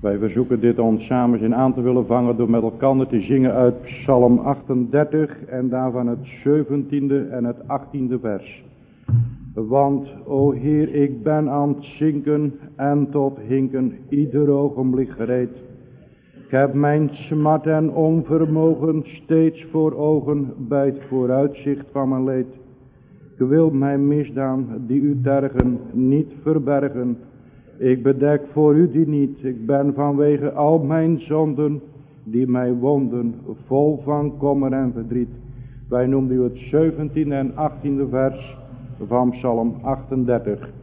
Wij verzoeken dit ons samen in aan te willen vangen door met elkaar te zingen uit Psalm 38 en daarvan het 17e en het 18e vers. Want, o Heer, ik ben aan het zinken en tot hinken ieder ogenblik gereed. Ik heb mijn smart en onvermogen steeds voor ogen bij het vooruitzicht van mijn leed. Ik wil mijn misdaan die u tergen niet verbergen. Ik bedek voor u die niet. Ik ben vanwege al mijn zonden die mij wonden vol van kommer en verdriet. Wij noemen u het 17e en 18e vers van Psalm 38.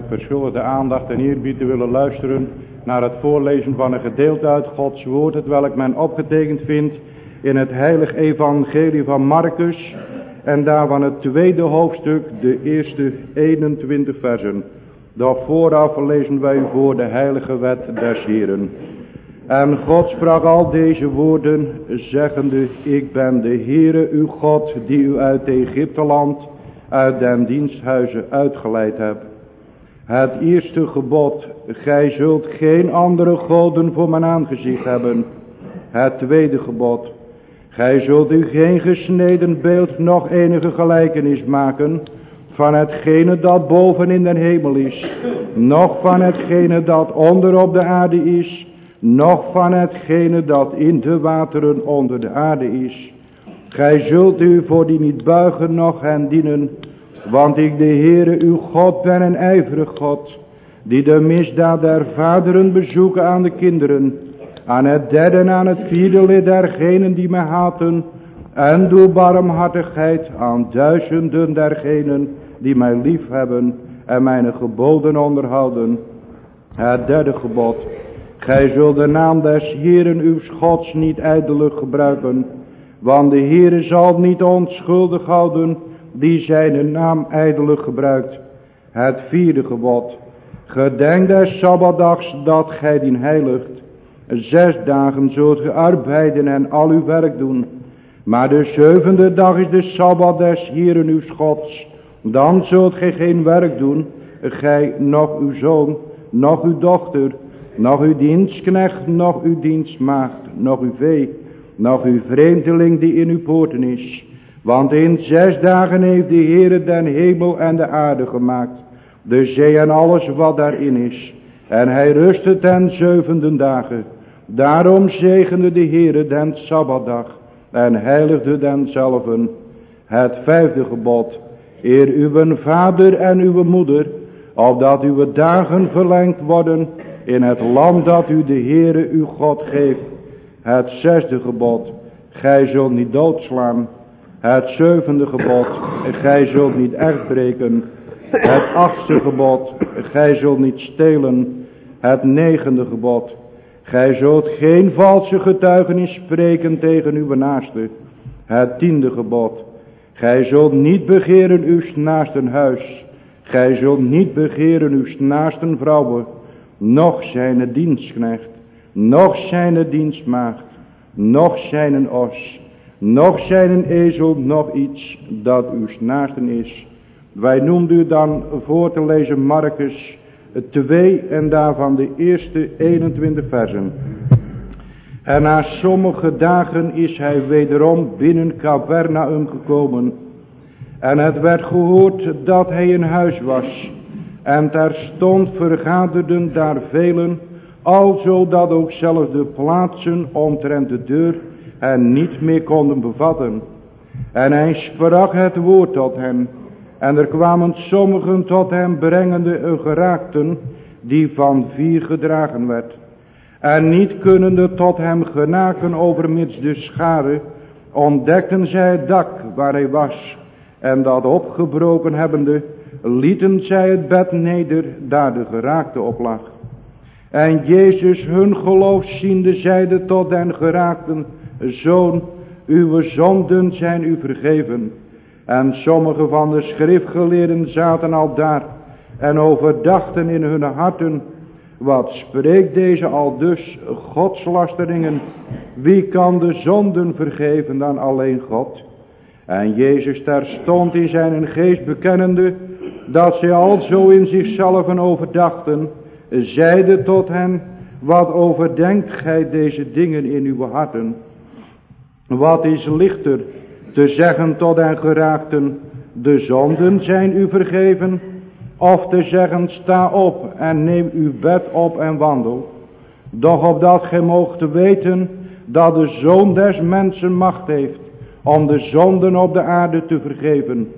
Met verschuldigde aandacht en eerbied te willen luisteren naar het voorlezen van een gedeelte uit Gods woord, het welk men opgetekend vindt in het heilig evangelie van Marcus en daarvan het tweede hoofdstuk, de eerste 21 versen. Doch vooraf lezen wij voor de heilige wet des Heren. En God sprak al deze woorden, zeggende, ik ben de Heere uw God, die u uit Egypte land uit den diensthuizen uitgeleid heb. Het eerste gebod, gij zult geen andere goden voor mijn aangezicht hebben. Het tweede gebod, gij zult u geen gesneden beeld nog enige gelijkenis maken van hetgene dat boven in den hemel is, nog van hetgene dat onder op de aarde is, nog van hetgene dat in de wateren onder de aarde is. Gij zult u voor die niet buigen nog hen dienen, want ik de Heere uw God ben een ijverig God, die de misdaad der vaderen bezoeken aan de kinderen, aan het derde en aan het vierde lid dergenen die mij haten, en doe barmhartigheid aan duizenden dergenen die mij lief hebben en mijn geboden onderhouden. Het derde gebod, gij zult de naam des Heeren uw Gods niet ijdelijk gebruiken, want de Heere zal niet onschuldig houden die zijn naam ijdelijk gebruikt. Het vierde gebod. Gedenk des Sabbatdags dat gij dien heiligt. Zes dagen zult ge arbeiden en al uw werk doen. Maar de zevende dag is de Sabbat des Heeren uw Gods. Dan zult gij geen werk doen, gij, nog uw zoon, nog uw dochter, nog uw dienstknecht, nog uw dienstmaagd, nog uw vee, nog uw vreemdeling die in uw poorten is. Want in zes dagen heeft de Heere den hemel en de aarde gemaakt, de zee en alles wat daarin is. En hij rustte ten zevende dagen. Daarom zegende de Heere den Sabbatdag en heiligde denzelven. Het vijfde gebod, eer uw vader en uw moeder, opdat uw dagen verlengd worden in het land dat u de Heere uw God geeft. Het zesde gebod, gij zult niet doodslaan. Het zevende gebod, gij zult niet echt breken. Het achtste gebod, gij zult niet stelen. Het negende gebod, gij zult geen valse getuigenis spreken tegen uw naaste. Het tiende gebod, gij zult niet begeren uw naasten huis. Gij zult niet begeren uw naasten vrouwen, noch zijn dienstknecht, noch zijn dienstmaagd, noch zijn os, nog zijn een ezel, nog iets dat uw naasten is. Wij noemden u dan voor te lezen Marcus 2 en daarvan de eerste 21 versen. En na sommige dagen is hij wederom binnen Capernaum gekomen. En het werd gehoord dat hij in huis was. En terstond vergaderden daar velen, alzo dat ook zelfs de plaatsen omtrent de deur en niet meer konden bevatten. En hij sprak het woord tot hen. En er kwamen sommigen tot hem brengende een geraakten die van vier gedragen werd. En niet kunnende tot hem genaken overmits de schade, ontdekten zij het dak waar hij was. En dat opgebroken hebbende, lieten zij het bed neder, daar de geraakte op lag. En Jezus hun geloof ziende zeide tot den geraakten, Zoon, uw zonden zijn u vergeven. En sommige van de schriftgeleerden zaten al daar en overdachten in hun harten, wat spreekt deze al dus godslasteringen? Wie kan de zonden vergeven dan alleen God? En Jezus terstond in zijn geest bekennende, dat zij al zo in zichzelf overdachten, zeide tot hen, wat overdenkt gij deze dingen in uw harten? Wat is lichter te zeggen tot en geraakten, de zonden zijn u vergeven, of te zeggen, sta op en neem uw bed op en wandel. Doch opdat gij moogt weten dat de Zoon des mensen macht heeft om de zonden op de aarde te vergeven,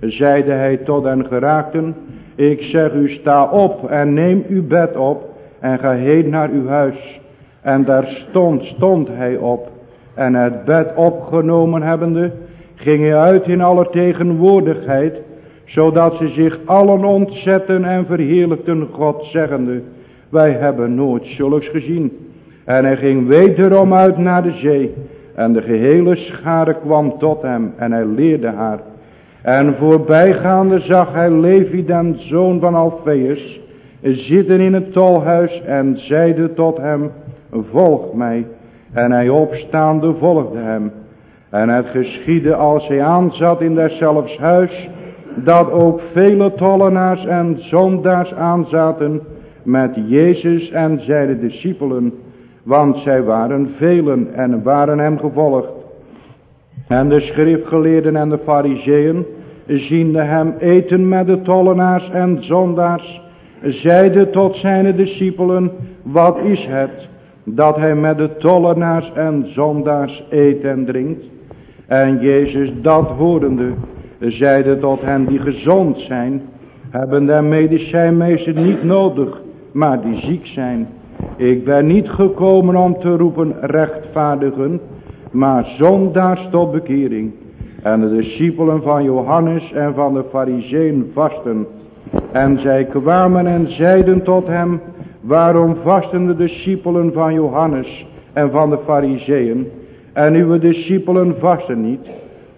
zeide hij tot en geraakten, ik zeg u sta op en neem uw bed op en ga heen naar uw huis. En daar stond, stond hij op en het bed opgenomen hebbende, ging hij uit in alle tegenwoordigheid, zodat ze zich allen ontzetten en verheerlijkten God zeggende, wij hebben nooit zulks gezien. En hij ging wederom uit naar de zee, en de gehele schare kwam tot hem, en hij leerde haar. En voorbijgaande zag hij Levi, den zoon van Alfeus, zitten in het tolhuis, en zeide tot hem, volg mij. En hij opstaande volgde hem. En het geschiedde als hij aanzat in deszelfs huis, dat ook vele tollenaars en zondaars aanzaten met Jezus en zijn discipelen, want zij waren velen en waren hem gevolgd. En de schriftgeleerden en de fariseeën, ziende hem eten met de tollenaars en zondaars, zeiden tot zijn discipelen, wat is het dat hij met de tollenaars en zondaars eet en drinkt? En Jezus dat horende, zeide tot hen die gezond zijn, hebben de medicijnmeester niet nodig, maar die ziek zijn. Ik ben niet gekomen om te roepen rechtvaardigen, maar zondaars tot bekering. En de discipelen van Johannes en van de fariseeën vasten. En zij kwamen en zeiden tot hem, waarom vasten de discipelen van Johannes en van de fariseeën, en uw discipelen vasten niet?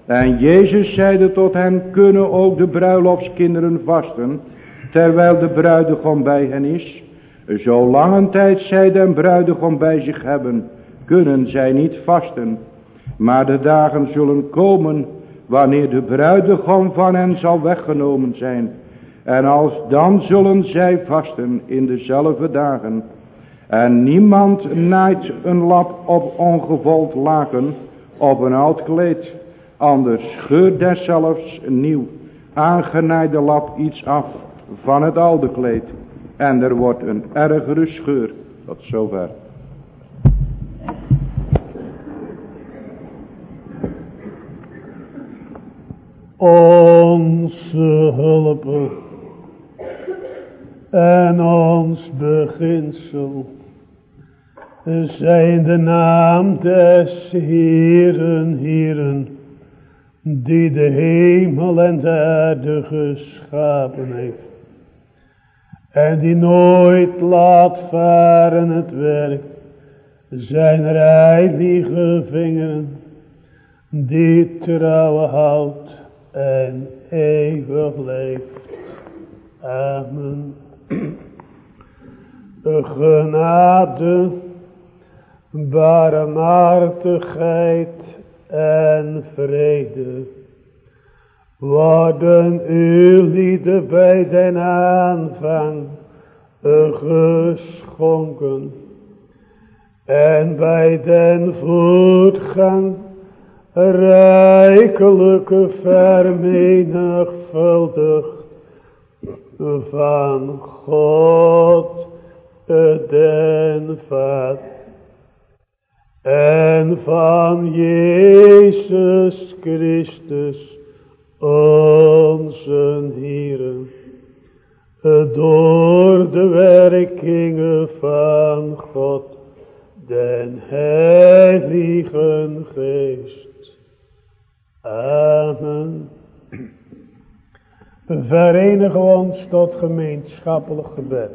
En Jezus zeide tot hen, kunnen ook de bruiloftskinderen vasten, terwijl de bruidegom bij hen is? Zolang een tijd zij den bruidegom bij zich hebben, kunnen zij niet vasten. Maar de dagen zullen komen, wanneer de bruidegom van hen zal weggenomen zijn. En als dan zullen zij vasten in dezelfde dagen. En niemand naait een lap op ongevold laken op een oud kleed. Anders scheurt deszelfs nieuw aangenaaide lap iets af van het oude kleed. En er wordt een ergere scheur. Tot zover. Onze hulp en ons beginsel zijn de naam des Heeren, Heeren, die de hemel en de aarde geschapen heeft. En die nooit laat varen het werk zijn heilige vingeren, die trouw houdt en eeuwig leeft. Amen. Genade, barmhartigheid en vrede worden uw lieden bij den aanvang geschonken en bij den voortgang rijkelijke vermenigvuldigd van God den Vader en van Jezus Christus onze Heeren, door de werkingen van God, den Heiligen Geest. Amen. Verenigen ons tot gemeenschappelijk gebed.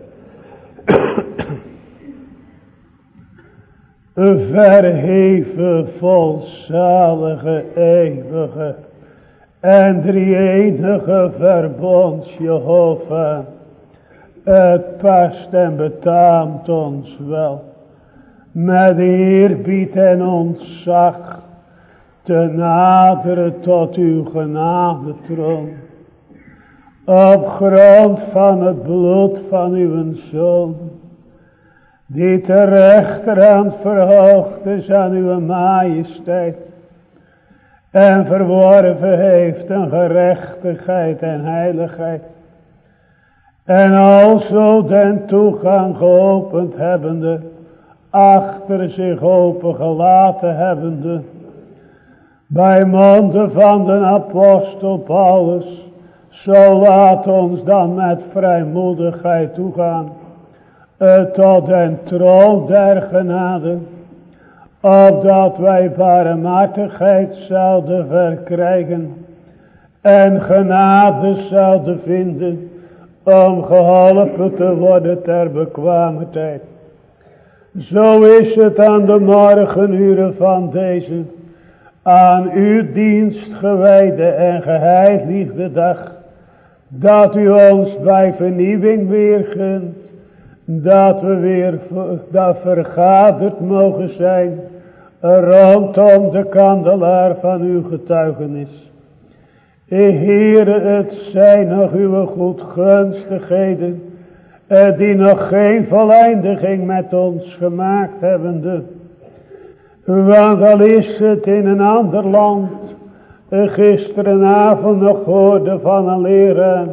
Verheven, volzalige, eeuwige en drie enige verbond Jehovah. Het past en betaamt ons wel. Met eerbied en ontzag te naderen tot uw genade troon. Op grond van het bloed van uw zoon. Die te rechterhand verhoogd is aan uw majesteit en verworven heeft een gerechtigheid en heiligheid. En alzo den toegang geopend hebbende, achter zich open gelaten hebbende, bij monden van de apostel Paulus, zo laat ons dan met vrijmoedigheid toegaan, tot den troon der genade, opdat wij barmhartigheid zouden verkrijgen en genade zouden vinden om geholpen te worden ter bekwame tijd. Zo is het aan de morgenuren van deze aan uw dienst gewijde en geheiligde dag, dat u ons bij vernieuwing weer gunt, dat we weer dat vergaderd mogen zijn rondom de kandelaar van uw getuigenis. Heere, het zijn nog uw goedgunstigheden, eh, die nog geen voleindiging met ons gemaakt hebben. Want al is het in een ander land, gisterenavond nog hoorde van een leraar,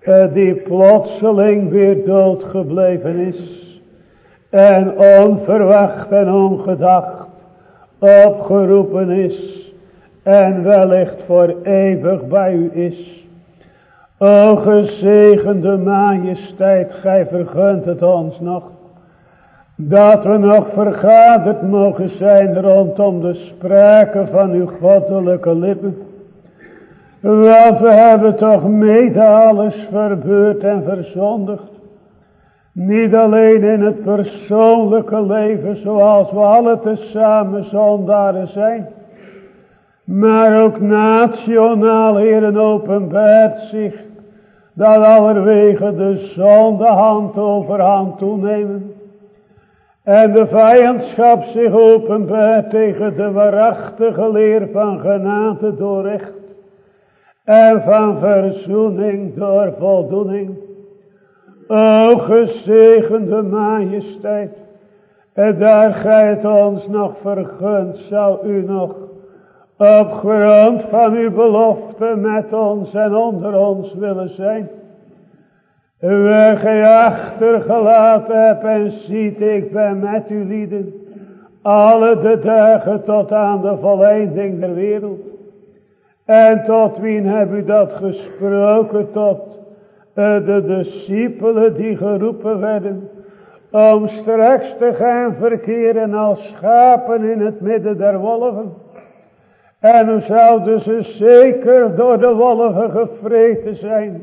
eh, die plotseling weer dood gebleven is. En onverwacht en ongedacht opgeroepen is en wellicht voor eeuwig bij u is. O gezegende majesteit, gij vergunt het ons nog, dat we nog vergaderd mogen zijn rondom de sprake van uw goddelijke lippen. Want we hebben toch mede alles verbeurd en verzondigd. Niet alleen in het persoonlijke leven zoals we alle tezamen zondaren zijn. Maar ook nationaal, heren, openbaart zich dat allerwege de zonde hand over hand toenemen. En de vijandschap zich openbaart tegen de waarachtige leer van genade door recht. En van verzoening door voldoening. O gezegende majesteit. En daar gij het ons nog vergunt, zou u nog op grond van uw belofte met ons en onder ons willen zijn. Gij achtergelaten hebt en ziet, ik ben met u lieden, alle de dagen tot aan de volleinding der wereld. En tot wien heb u dat gesproken? Tot de discipelen die geroepen werden, om straks te gaan verkeren als schapen in het midden der wolven. En hoe zouden ze zeker door de wolven gevreten zijn,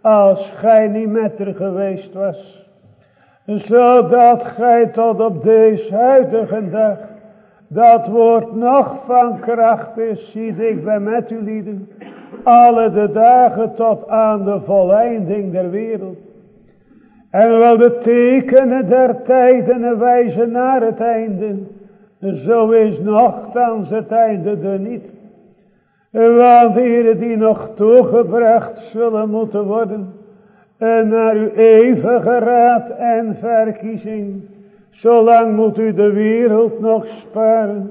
als gij niet met er geweest was. Zodat gij tot op deze huidige dag, dat woord nog van kracht is, ziet ik ben met u lieden, alle de dagen tot aan de volleinding der wereld. En wel de tekenen der tijden wijzen naar het einde. Zo is nogthans het einde er niet. Want hier die nog toegebracht zullen moeten worden. En naar uw eeuwige raad en verkiezing. Zolang moet u de wereld nog sparen.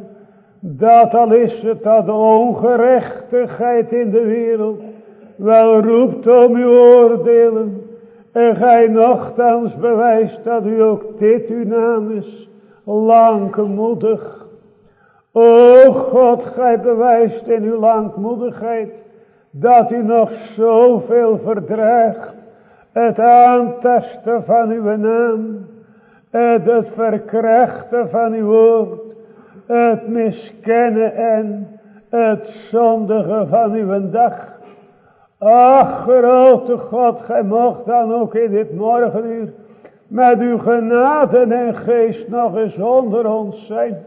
Dat al is het dat de ongerechtigheid in de wereld. Wel roept om uw oordelen. En gij nogthans bewijst dat u ook dit uw naam is langmoedig. O God, gij bewijst in uw langmoedigheid dat u nog zoveel verdraagt. Het aantasten van uw naam, het verkrachten van uw woord, het miskennen en het zondigen van uw dag. Ach, grote God, gij mocht dan ook in dit morgenuur met uw genade en geest nog eens onder ons zijn.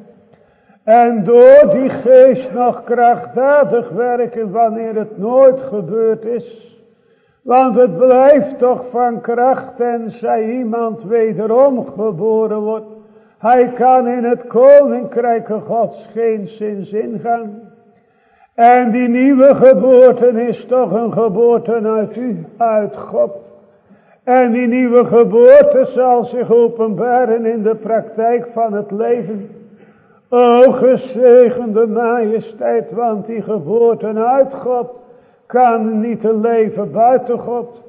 En door die geest nog krachtdadig werken wanneer het nooit gebeurd is. Want het blijft toch van kracht en zij iemand wederom geboren wordt. Hij kan in het koninkrijk gods geen zins ingaan. En die nieuwe geboorte is toch een geboorte uit u, uit God. En die nieuwe geboorte zal zich openbaren in de praktijk van het leven. O gezegende majesteit, want die geboorte uit God kan niet leven buiten God.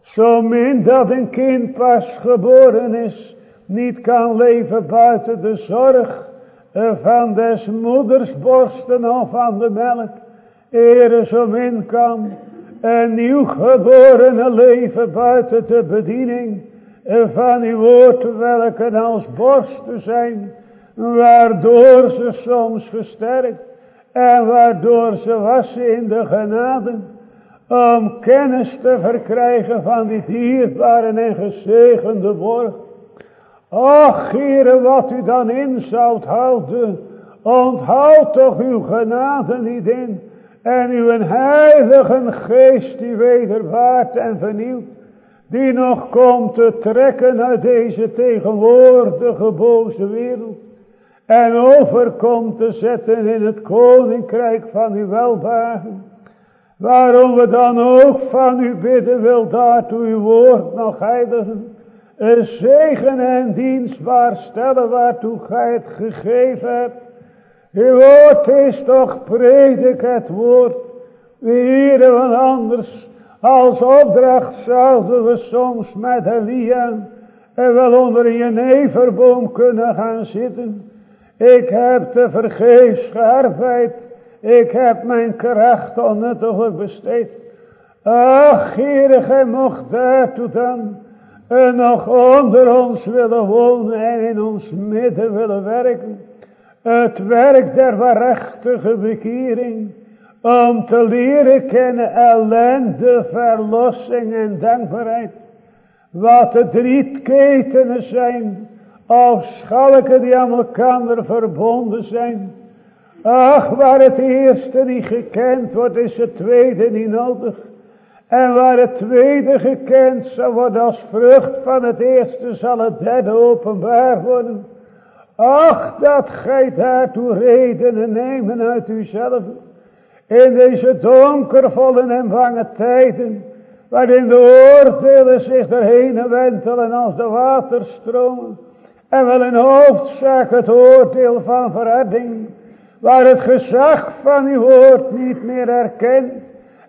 Zo min dat een kind pas geboren is, niet kan leven buiten de zorg van des moeders borsten of van de melk. Ere zo min kan een nieuw geboren leven buiten de bediening van uw woord, welke als borsten zijn, waardoor ze soms versterkt en waardoor ze wassen in de genade, om kennis te verkrijgen van die dierbare en gezegende woord. Ach, Heere, wat u dan in zoudt houden, onthoud toch uw genade niet in, en uw heilige geest die wederwaart en vernieuwt. Die nog komt te trekken uit deze tegenwoordige boze wereld. En overkomt te zetten in het koninkrijk van uw welbagen. Waarom we dan ook van u bidden wil daartoe uw woord nog heiligen. Een zegen en dienstbaar stellen waartoe gij het gegeven hebt. Uw woord is toch predik het woord. We heren van anders als opdracht zouden we soms met Elia en wel onder een jeneverboom kunnen gaan zitten. Ik heb te vergeefs gearbeid. Ik heb mijn kracht onnuttiglijk besteed. Ach, Heere, gij mocht daartoe dan en nog onder ons willen wonen en in ons midden willen werken. Het werk der waarachtige bekering. Om te leren kennen ellende, verlossing en dankbaarheid. Wat de drie ketenen zijn. Of schalken die aan elkaar verbonden zijn. Ach, waar het eerste niet gekend wordt, is het tweede niet nodig. En waar het tweede gekend zal worden als vrucht van het eerste, zal het derde openbaar worden. Ach, dat gij daartoe redenen nemen uit uzelf. In deze donkervolle en bange tijden, waarin de oordelen zich erheen wentelen als de waterstromen. En wel in hoofdzaak het oordeel van verredding, waar het gezag van uw woord niet meer erkent.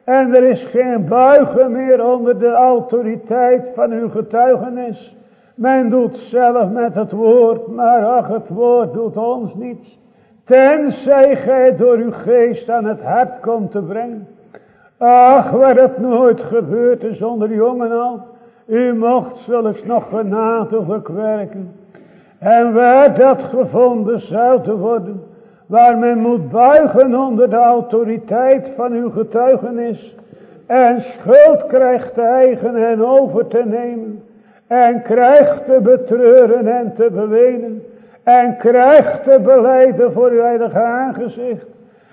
En er is geen buigen meer onder de autoriteit van uw getuigenis. Men doet zelf met het woord, maar ach, het woord doet ons niets. Tenzij gij door uw geest aan het hart komt te brengen. Ach, waar het nooit gebeurd is onder jongen al. U mocht zulks nog genadiglijk werken. En waar dat gevonden zou te worden. Waar men moet buigen onder de autoriteit van uw getuigenis. En schuld krijgt te eigen en over te nemen. En krijgt te betreuren en te bewenen. En krijgt te beleiden voor uw heilige aangezicht.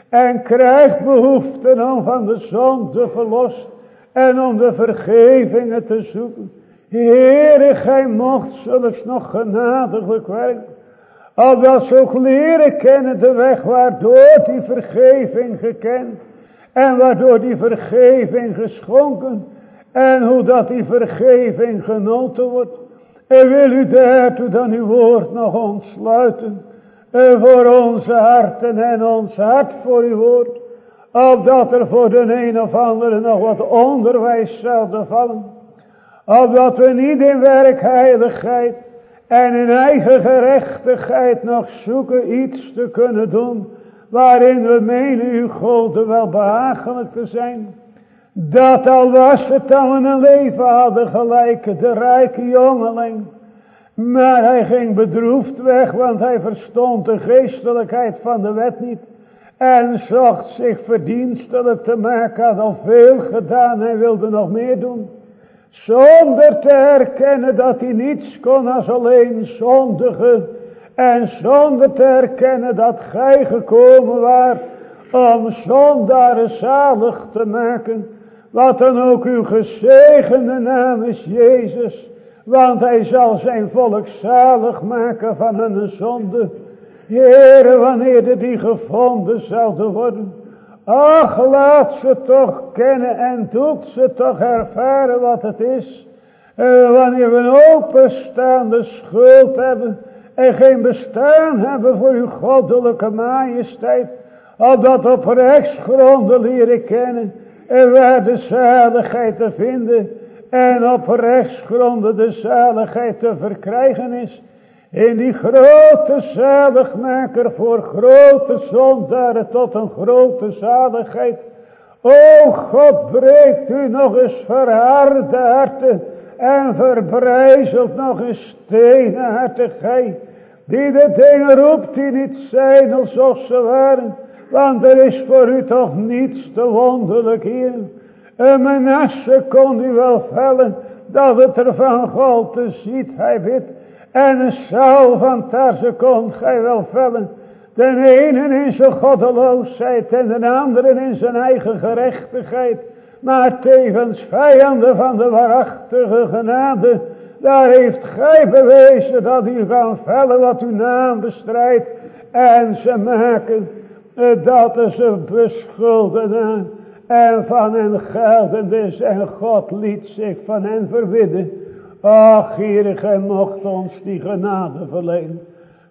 En krijgt behoefte om van de zonde verlost. En om de vergevingen te zoeken. Heere, gij mocht zulks nog genadiglijk werken. Opdat ze ook leren kennen de weg waardoor die vergeving gekend. En waardoor die vergeving geschonken. En hoe dat die vergeving genoten wordt. En wil u daartoe dan uw woord nog ontsluiten. En voor onze harten en ons hart voor uw woord. Opdat er voor de een of andere nog wat onderwijs zouden vallen. Opdat we niet in werkheiligheid en in eigen gerechtigheid nog zoeken iets te kunnen doen. Waarin we menen uw God wel behagelijk te zijn. Dat al was het we een leven hadden gelijk de rijke jongeling. Maar hij ging bedroefd weg, want hij verstond de geestelijkheid van de wet niet. En zocht zich verdienstelijk te maken, had al veel gedaan, hij wilde nog meer doen. Zonder te erkennen dat hij niets kon als alleen zondigen. En zonder te erkennen dat gij gekomen waart om zondaren zalig te maken. Wat dan ook uw gezegende naam is Jezus. Want hij zal zijn volk zalig maken van hun zonde. Heere, wanneer die gevonden zouden worden. Ach, laat ze toch kennen en doet ze toch ervaren wat het is. En wanneer we een openstaande schuld hebben en geen bestaan hebben voor uw goddelijke majesteit. Al dat op rechtsgronden leren kennen en waar de zaligheid te vinden en op rechtsgronden de zaligheid te verkrijgen is. In die grote zaligmaker voor grote zondaren tot een grote zaligheid. O God, breekt u nog eens verharde harten en verbrijzelt nog eens stenen harten gij. Die de dingen roept die niet zijn alsof ze waren. Want er is voor u toch niets te wonderlijk hier. Een menasse kon u wel vellen, dat het er van God te ziet, hij bidt. En Saul van Tarse kon gij wel vellen. De ene in zijn goddeloosheid en de andere in zijn eigen gerechtigheid. Maar tevens vijanden van de waarachtige genade. Daar heeft gij bewezen dat u kan vellen wat uw naam bestrijdt. En ze maken dat ze beschuldigen en van hen geldend is en God liet zich van hen verwidden. Ach, Heere, gij mocht ons die genade verlenen.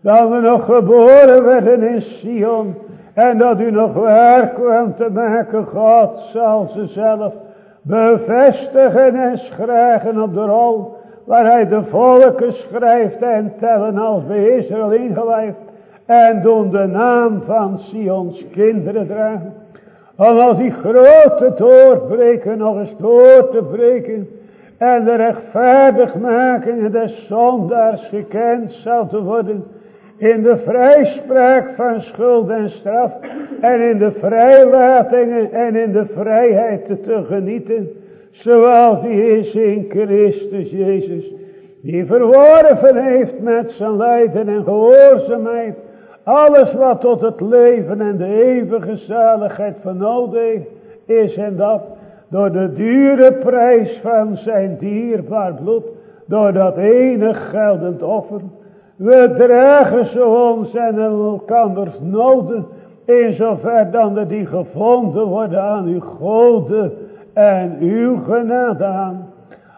Dat we nog geboren werden in Sion. En dat u nog werk kwam te maken. God zal ze zelf bevestigen en schrijven op de rol. Waar hij de volken schrijft en tellen als bij Israël ingelijfd. En doen de naam van Sions kinderen dragen. Om als die grote doorbreken nog eens door te breken. En de rechtvaardigmakingen des zondaars gekend zal te worden. In de vrijspraak van schuld en straf. En in de vrijlatingen en in de vrijheid te genieten. Zoals die is in Christus Jezus. Die verworven heeft met zijn lijden en gehoorzaamheid. Alles wat tot het leven en de eeuwige zaligheid van is en dat door de dure prijs van zijn dierbaar bloed, door dat enig geldend offer. We dragen zo ons en elkanders noden, in zover dan die gevonden worden aan uw goden en uw genade aan.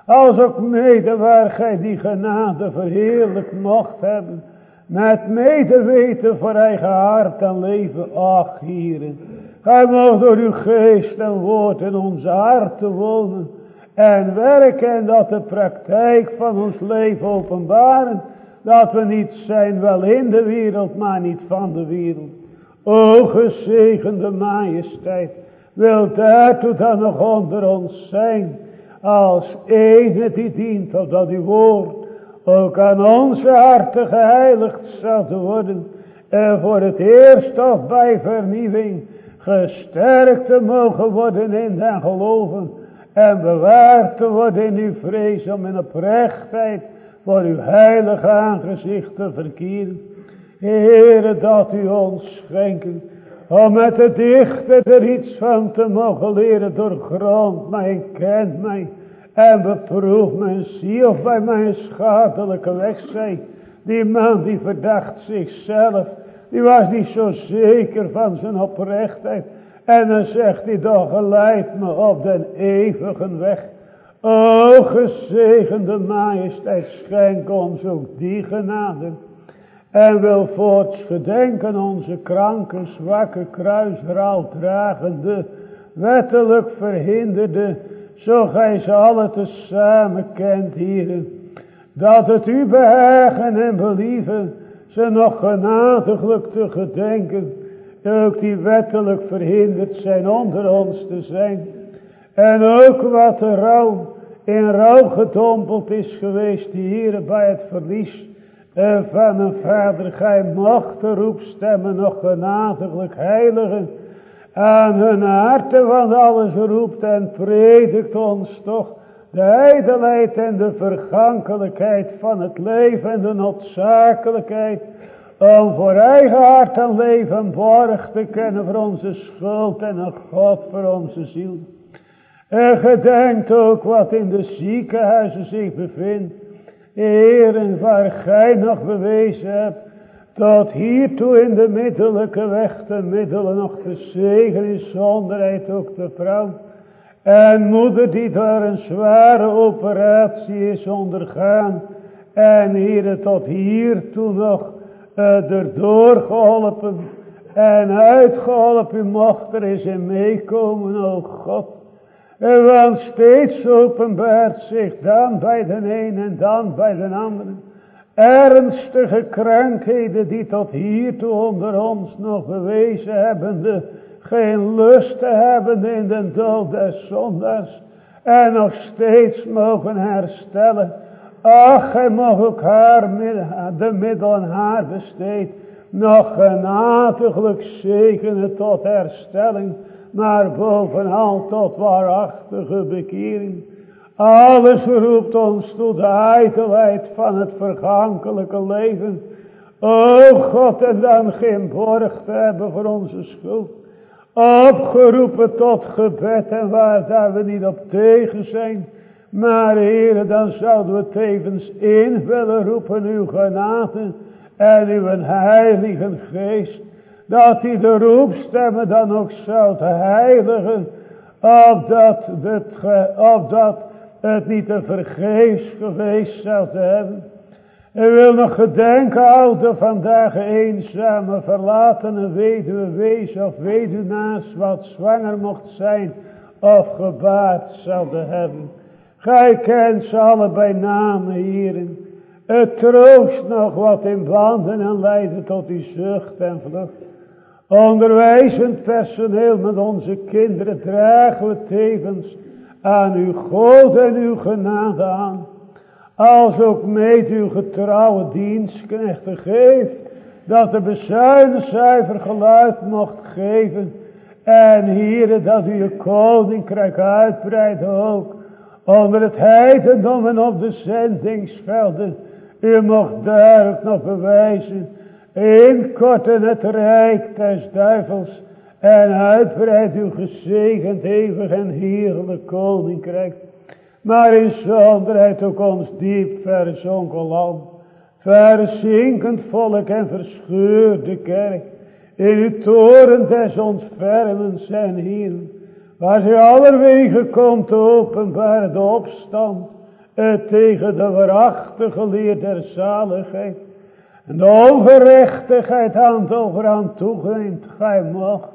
Als ook mede waar gij die genade verheerlijk mocht hebben, met medeweten voor eigen hart en leven, ach hieren. Hij mag door uw geest en woord in onze harten wonen. En werken en dat de praktijk van ons leven openbaren. Dat we niet zijn wel in de wereld, maar niet van de wereld. O gezegende majesteit. Wil daartoe dan nog onder ons zijn. Als ene die dient dat uw woord ook aan onze harten geheiligd zal worden. En voor het eerst of bij vernieuwing gesterkt te mogen worden in den geloven. En bewaard te worden in uw vrees om in oprechtheid voor uw heilige aangezicht te verkeren. Heere, dat u ons schenken. Om met de dichter er iets van te mogen leren. Doorgrond mij, kent mij. En beproef mijn ziel of bij mijn schadelijke weg zij. Die man die verdacht zichzelf. Die was niet zo zeker van zijn oprechtheid. En dan zegt hij toch, geleid me op den eeuwige weg. O gezegende majesteit, schenk ons ook die genade. En wil voorts gedenken onze kranke, zwakke, kruisraal dragende, wettelijk verhinderde, zo gij ze alle tezamen kent, hier, dat het u behagen en believen, ze nog genadiglijk te gedenken, ook die wettelijk verhinderd zijn onder ons te zijn. En ook wat er rouw, in rouw gedompeld is geweest hier bij het verlies van een vader. Gij mocht de roepstemmen nog genadiglijk heiligen aan hun harten, want alles roept en predikt ons toch de ijdelheid en de vergankelijkheid van het leven en de noodzakelijkheid om voor eigen hart en leven borg te kennen voor onze schuld en een God voor onze ziel. En gedenkt ook wat in de ziekenhuizen zich bevindt. Heren, waar gij nog bewezen hebt tot hiertoe in de middelijke weg de middelen nog te zegen in zonderheid ook de vrouw. En moeder die door een zware operatie is ondergaan. En hier tot hiertoe nog uh, erdoor geholpen. En uitgeholpen mocht er is in meekomen, o God. En want steeds openbaart zich dan bij de een en dan bij de andere ernstige krankheden die tot hiertoe onder ons nog bewezen hebben, geen lust te hebben in de dood des zondags en nog steeds mogen herstellen. Ach, hij mag ook haar, de middelen haar besteed, nog genadiglijk zegenen tot herstelling, maar bovenal tot waarachtige bekering. Alles roept ons tot de ijdelheid van het vergankelijke leven. O God, en dan geen borg te hebben voor onze schuld. Opgeroepen tot gebed en waar daar we niet op tegen zijn. Maar heren, dan zouden we tevens in willen roepen uw genade en uw heilige geest. Dat die de roepstemmen dan ook zou heiligen Opdat het, opdat het niet te vergeefs geweest zou hebben. En wil nog gedenken houden vandaag eenzame verlatene weduwe wees of weduwnaas wat zwanger mocht zijn of gebaard zouden hebben. Gij kent ze bij namen hierin. Het troost nog wat in banden en leiden tot die zucht en vlucht. Onderwijzend personeel met onze kinderen dragen we tevens aan uw God en uw genade aan. Als ook met uw getrouwe dienstknechten geeft, dat de bezuinen zuiver geluid mocht geven. En hier dat u uw koninkrijk uitbreidt ook. Onder het heidendom en op de zendingsvelden. U mocht duidelijk nog bewijzen. Inkorten het rijk des duivels. En uitbreid uw gezegend eeuwig en heerlijk koninkrijk. Maar in zonderheid ook ons diep verzonken land. Verzinkend volk en verscheurde kerk. In uw toren des ontfermens en hier. Waar ze allerwege komt openbaar de opstand. Het tegen de waarachtige leer der zaligheid. En de ongerechtigheid hand over hand toegeneemt. Gij mag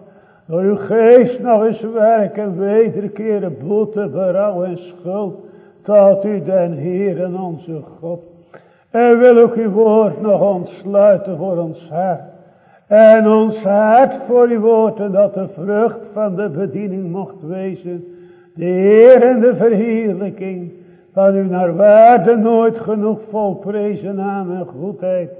door uw geest nog eens werken, wederkeren, boete, berouw en schuld. Tot u den Heer en onze God. En wil ook uw woord nog ontsluiten voor ons hart. En ons hart voor uw woord en dat de vrucht van de bediening mocht wezen. De Heer en de verheerlijking van u naar waarde nooit genoeg volprezen naam en goedheid.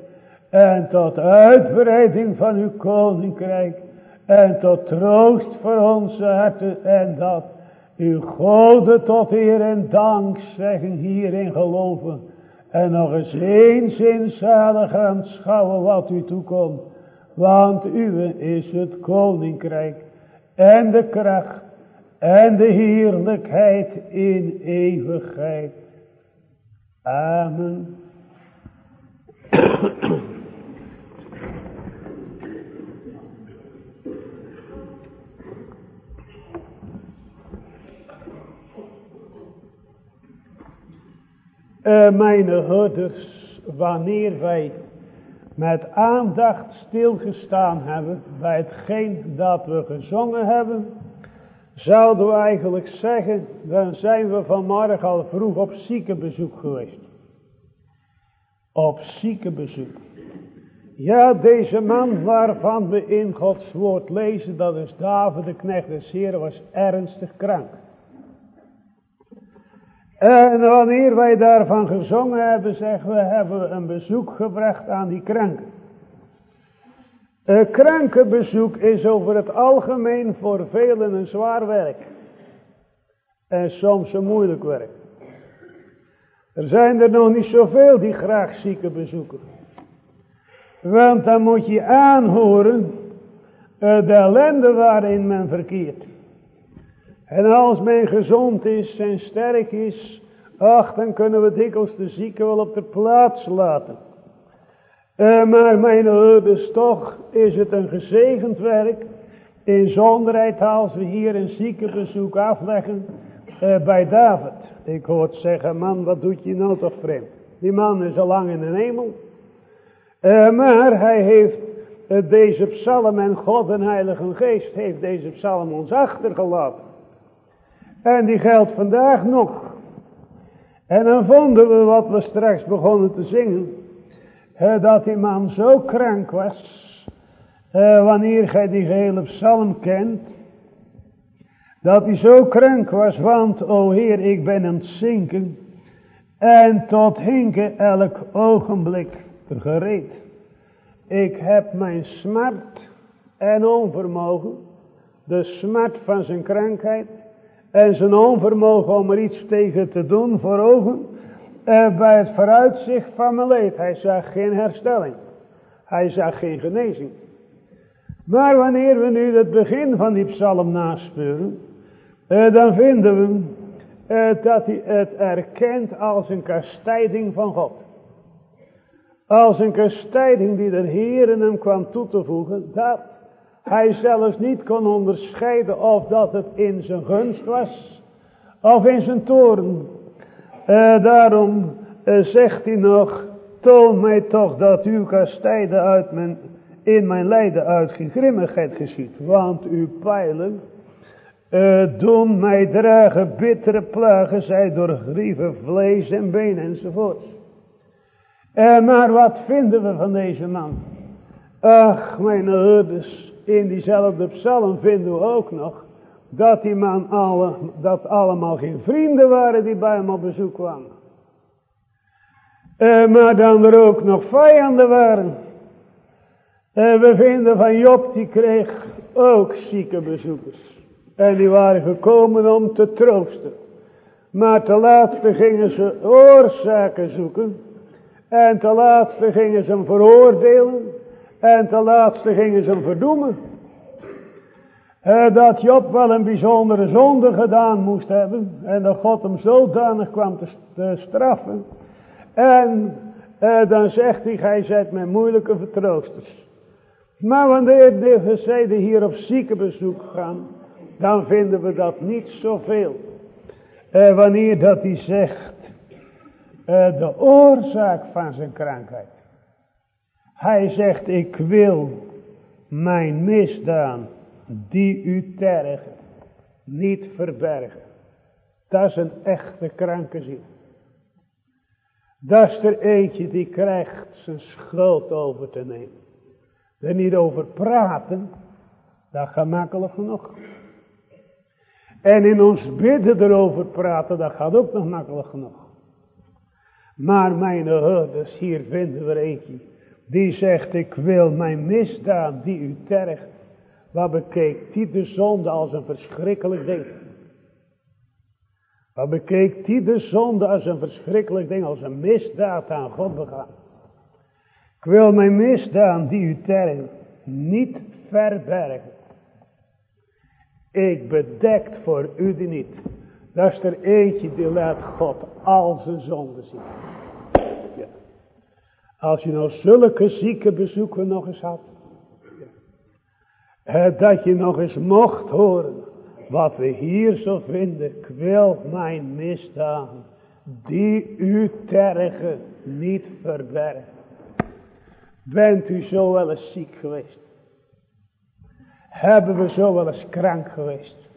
En tot uitbreiding van uw koninkrijk. En tot troost voor onze harten. En dat uw Gode tot eer en dank zeggen hierin geloven. En nog eens eens in zalig aanschouwen wat u toekomt. Want uwe is het koninkrijk en de kracht en de heerlijkheid in eeuwigheid. Amen. Uh, mijn herders, wanneer wij met aandacht stilgestaan hebben bij hetgeen dat we gezongen hebben, zouden we eigenlijk zeggen, dan zijn we vanmorgen al vroeg op ziekenbezoek geweest. Op ziekenbezoek. Ja, deze man waarvan we in Gods woord lezen, dat is David de knecht des Heer, was ernstig krank. En wanneer wij daarvan gezongen hebben, zeggen we, hebben een bezoek gebracht aan die kranken. Een krankenbezoek is over het algemeen voor velen een zwaar werk. En soms een moeilijk werk. Er zijn er nog niet zoveel die graag zieken bezoeken. Want dan moet je aanhoren de ellende waarin men verkeert. En als men gezond is en sterk is, ach, dan kunnen we dikwijls de zieke wel op de plaats laten. Uh, maar mijn ouders, toch is het een gezegend werk. In zonderheid als we hier een ziekenbezoek afleggen uh, bij David. Ik hoor zeggen, man, wat doet je nou toch vreemd? Die man is al lang in de hemel. Uh, maar hij heeft deze psalm en God en Heilige Geest heeft deze psalm ons achtergelaten. En die geldt vandaag nog. En dan vonden we wat we straks begonnen te zingen. dat die man zo krank was. wanneer gij die gehele psalm kent. Dat hij zo krank was. Want, o Heer, ik ben aan het zinken. En tot hinken elk ogenblik gereed. Ik heb mijn smart en onvermogen. De smart van zijn krankheid en zijn onvermogen om er iets tegen te doen voor ogen. En bij het vooruitzicht van mijn leed. Hij zag geen herstelling. Hij zag geen genezing. Maar wanneer we nu het begin van die psalm naspeuren. Eh, dan vinden we eh, dat hij het erkent als een kastijding van God. Als een kastijding die de Heer hem kwam toe te voegen. Dat hij zelfs niet kon onderscheiden of dat het in zijn gunst was of in zijn toren. Uh, daarom uh, zegt hij nog, toon mij toch dat uw kastijden uit mijn, in mijn lijden uit geen grimmigheid geschiet. Want uw pijlen uh, doen mij dragen bittere plagen, zij door grieven, vlees en been enzovoorts. Uh, maar wat vinden we van deze man? Ach, mijn herders, in diezelfde psalm vinden we ook nog dat die man alle, dat allemaal geen vrienden waren die bij hem op bezoek kwamen. Uh, maar dan er ook nog vijanden waren. Uh, we vinden van Job, die kreeg ook zieke bezoekers. En die waren gekomen om te troosten. Maar te laatste gingen ze oorzaken zoeken. En te laatste gingen ze hem veroordelen. En te laatste gingen ze hem verdoemen. dat Job wel een bijzondere zonde gedaan moest hebben. En dat God hem zodanig kwam te, straffen. En eh, dan zegt hij, gij zet mij moeilijke vertroosters. Maar wanneer de gezeden hier op ziekenbezoek gaan, dan vinden we dat niet zoveel. Eh, wanneer dat hij zegt, uh, de oorzaak van zijn krankheid. Hij zegt, ik wil mijn misdaan die u tergen, niet verbergen. Dat is een echte kranke ziel. Dat is er eentje die krijgt zijn schuld over te nemen. Er niet over praten, dat gaat makkelijk genoeg. En in ons bidden erover praten, dat gaat ook nog makkelijk genoeg. Maar mijn herders, hier vinden we eentje. Die zegt, ik wil mijn misdaad die u tergt. Wat bekeek die de zonde als een verschrikkelijk ding. Wat bekeek die de zonde als een verschrikkelijk ding, als een misdaad aan God begaan. Ik wil mijn misdaad die u tergt niet verbergen. Ik bedekt voor u die niet. Dat is er eentje die laat God al zijn zonden zien. Ja. Als je nou zulke zieke bezoeken nog eens had. Ja. Dat je nog eens mocht horen. Wat we hier zo vinden. Ik wil mijn misdaden. Die u tergen niet verbergen. Bent u zo wel eens ziek geweest? hebben we zo wel eens krank geweest.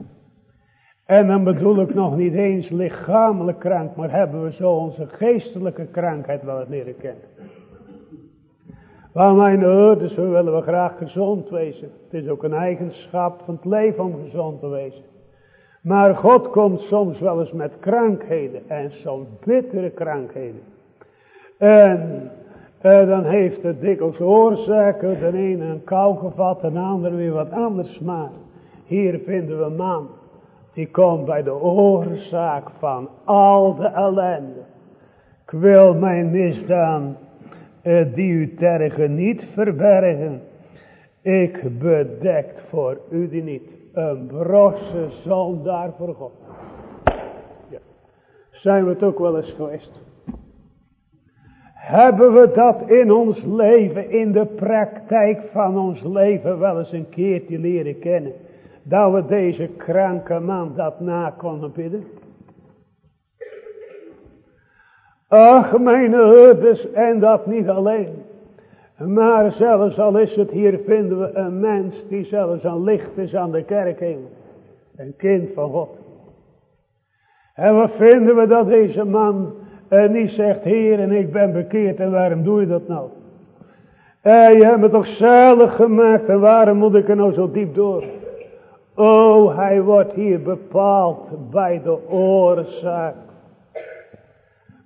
En dan bedoel ik nog niet eens lichamelijk krank, maar hebben we zo onze geestelijke krankheid wel eens leren kennen. Want mijn ouders, we willen we graag gezond wezen. Het is ook een eigenschap van het leven om gezond te wezen. Maar God komt soms wel eens met krankheden en soms bittere krankheden. En uh, dan heeft het dikwijls oorzaken. De ene een kou gevat, de andere weer wat anders. Maar hier vinden we een man. Die komt bij de oorzaak van al de ellende. Ik wil mijn misdaan die u tergen niet verbergen. Ik bedekt voor u die niet. Een brosse zondaar voor God. Ja. Zijn we het ook wel eens geweest? Hebben we dat in ons leven, in de praktijk van ons leven wel eens een keertje leren kennen. Dat we deze kranke man dat na konden bidden. Ach mijn herders, en dat niet alleen. Maar zelfs al is het hier, vinden we een mens die zelfs een licht is aan de kerkhemel. Een kind van God. En wat vinden we dat deze man en die zegt, Heer, en ik ben bekeerd, en waarom doe je dat nou? En je hebt me toch zalig gemaakt, en waarom moet ik er nou zo diep door? Oh, hij wordt hier bepaald bij de oorzaak.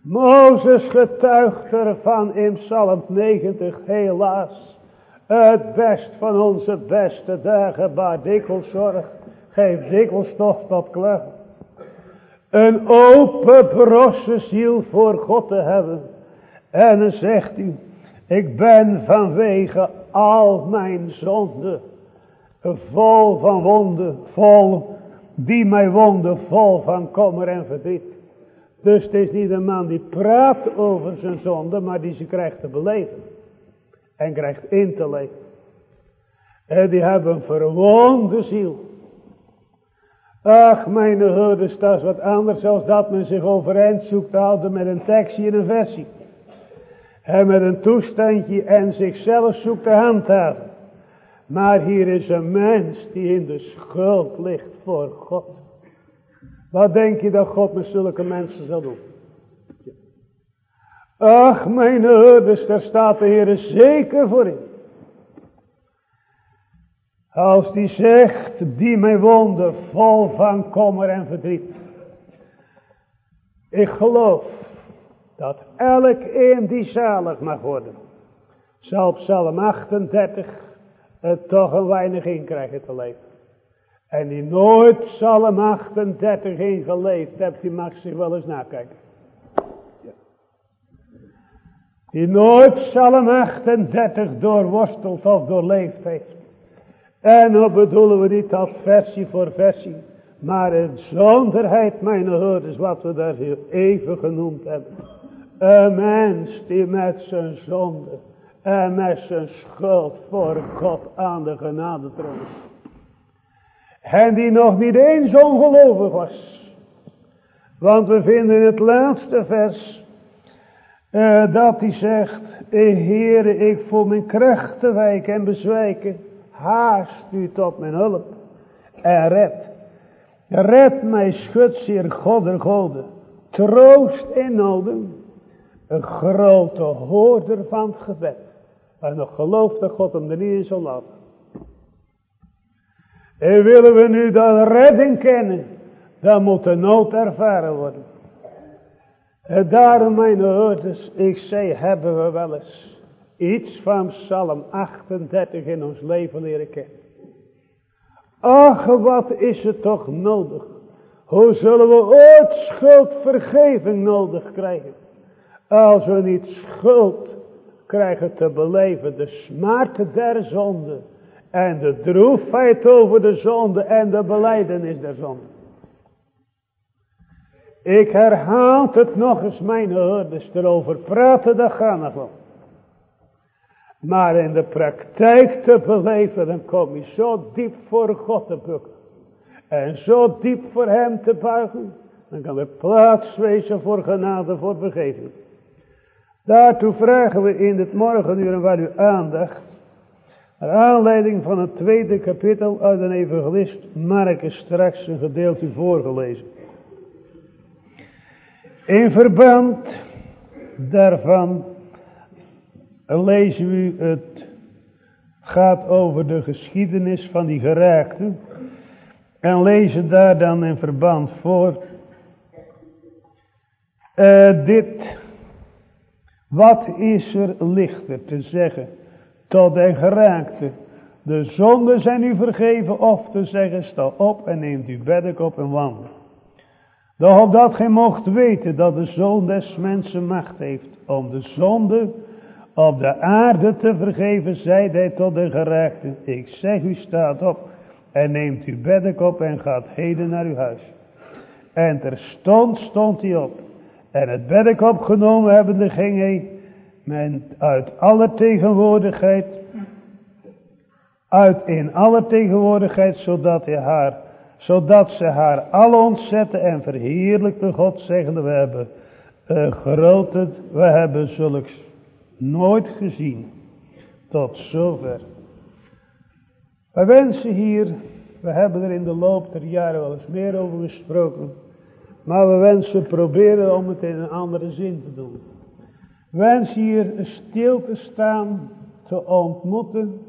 Mozes getuigt ervan in Psalm 90, helaas. Het best van onze beste dagen, baar dikwijls zorg, geeft dikwijls toch tot klacht. Een open brosse ziel voor God te hebben. En dan zegt hij, ik ben vanwege al mijn zonden vol van wonden, vol die mij wonden, vol van kommer en verdriet. Dus het is niet een man die praat over zijn zonde, maar die ze krijgt te beleven. En krijgt in te leven. En die hebben een verwonde ziel. Ach, mijn herders, dat is wat anders als dat men zich overeind zoekt te houden met een tekstje en een versie. En met een toestandje en zichzelf zoekt te handhaven. Maar hier is een mens die in de schuld ligt voor God. Wat denk je dat God met zulke mensen zal doen? Ach, mijn herders, daar staat de Heer zeker voor in. Als die zegt, die mij woonde, vol van kommer en verdriet. Ik geloof dat elk een die zalig mag worden, zal op Psalm 38 het toch een weinig in krijgen te leven. En die nooit Psalm 38 in geleefd hebt, die mag zich wel eens nakijken. Die nooit Psalm 38 doorworsteld of doorleefd heeft. En dan bedoelen we niet dat versie voor versie. Maar in zonderheid, mijn hoorders, wat we daar even genoemd hebben. Een mens die met zijn zonde en met zijn schuld voor God aan de genade troon. En die nog niet eens ongelovig was. Want we vinden in het laatste vers uh, dat hij zegt, Heere, ik voel mijn krachten wijken en bezwijken. Haast u tot mijn hulp en red. Red mij, schutzeer God der goden. Troost in noden. Een grote hoorder van het gebed. En nog gelooft dat God hem er niet in zal laten. En willen we nu dat redding kennen, dan moet de nood ervaren worden. En daarom, mijn hoorders, ik zei, hebben we wel eens iets van Psalm 38 in ons leven leren kennen. Ach, wat is het toch nodig. Hoe zullen we ooit schuldvergeving nodig krijgen. Als we niet schuld krijgen te beleven. De smart der zonde. En de droefheid over de zonde. En de beleidenis der zonde. Ik herhaal het nog eens mijn hoorders. Erover praten, dat gaan nog wel. Maar in de praktijk te beleven, dan kom je zo diep voor God te bukken. En zo diep voor hem te buigen. Dan kan er plaats wezen voor genade, voor vergeving. Daartoe vragen we in het morgenuur wel uw aandacht. Naar aanleiding van het tweede kapitel uit een evangelist Marcus straks een gedeelte voorgelezen. In verband daarvan lezen we het gaat over de geschiedenis van die geraakten. En lezen daar dan in verband voor. Uh, dit. Wat is er lichter te zeggen tot de geraakte. De zonden zijn u vergeven of te zeggen sta op en neemt uw beddek op en wandel. Doch opdat gij mocht weten dat de zoon des mensen macht heeft om de zonde op de aarde te vergeven, zei hij tot de gerechten. Ik zeg u staat op en neemt uw beddek op en gaat heden naar uw huis. En terstond stond hij op. En het beddek opgenomen hebbende ging hij men uit alle tegenwoordigheid, uit in alle tegenwoordigheid, zodat hij haar, zodat ze haar al ontzette en verheerlijkte God, zeggende, we hebben uh, we hebben zulks Nooit gezien. Tot zover. Wij wensen hier, we hebben er in de loop der jaren wel eens meer over gesproken. Maar we wensen proberen om het in een andere zin te doen. We wensen hier stil te staan, te ontmoeten.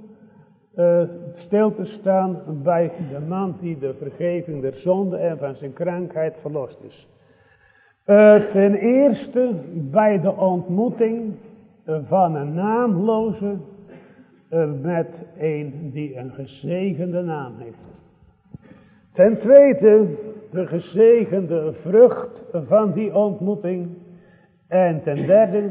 Uh, stil te staan bij de man die de vergeving der zonde en van zijn krankheid verlost is. Uh, ten eerste bij de ontmoeting van een naamloze eh, met een die een gezegende naam heeft. Ten tweede de gezegende vrucht van die ontmoeting. En ten derde,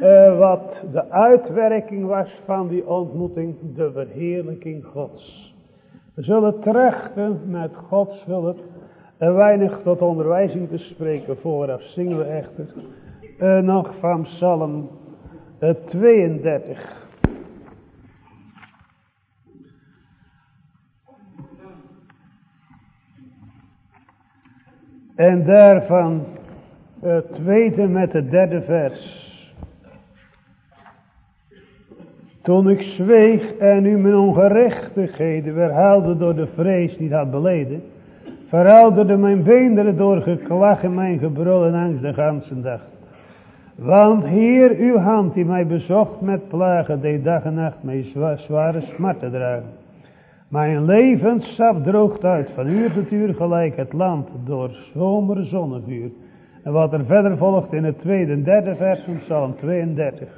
eh, wat de uitwerking was van die ontmoeting, de verheerlijking Gods. We zullen trachten met Gods hulp En weinig tot onderwijzing te spreken vooraf, zingen we echter eh, nog van Psalm 32. En daarvan het tweede met het derde vers. Toen ik zweeg en u mijn ongerechtigheden verhaalde door de vrees niet had beleden, verhelderde mijn beenderen door geklag en mijn gebrul en angst de ganse dag. Want Heer, uw hand die mij bezocht met plagen, deed dag en nacht mij zware smarten dragen. Mijn levenssap droogt uit van uur tot uur gelijk het land door zomer zonnevuur. En wat er verder volgt in het tweede en derde vers van Psalm 32.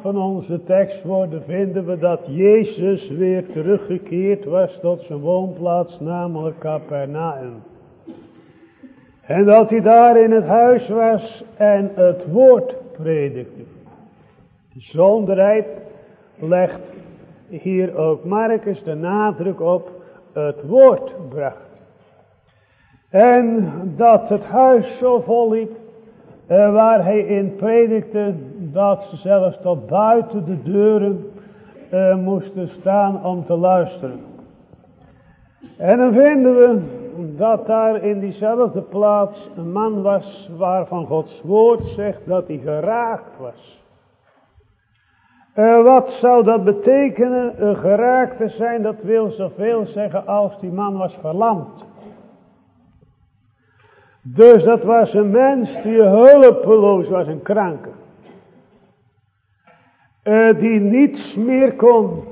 Van onze tekstwoorden vinden we dat Jezus weer teruggekeerd was tot zijn woonplaats, namelijk Capernaum. En dat hij daar in het huis was en het woord predikte. Bijzonderheid legt hier ook Marcus de nadruk op het woord bracht. En dat het huis zo vol liep, eh, waar hij in predikte, dat ze zelfs tot buiten de deuren uh, moesten staan om te luisteren. En dan vinden we dat daar in diezelfde plaats een man was waarvan Gods woord zegt dat hij geraakt was. Uh, wat zou dat betekenen? Uh, geraakt te zijn, dat wil zoveel zeggen als die man was verlamd. Dus dat was een mens die hulpeloos was, een kranke. Uh, die niets meer kon.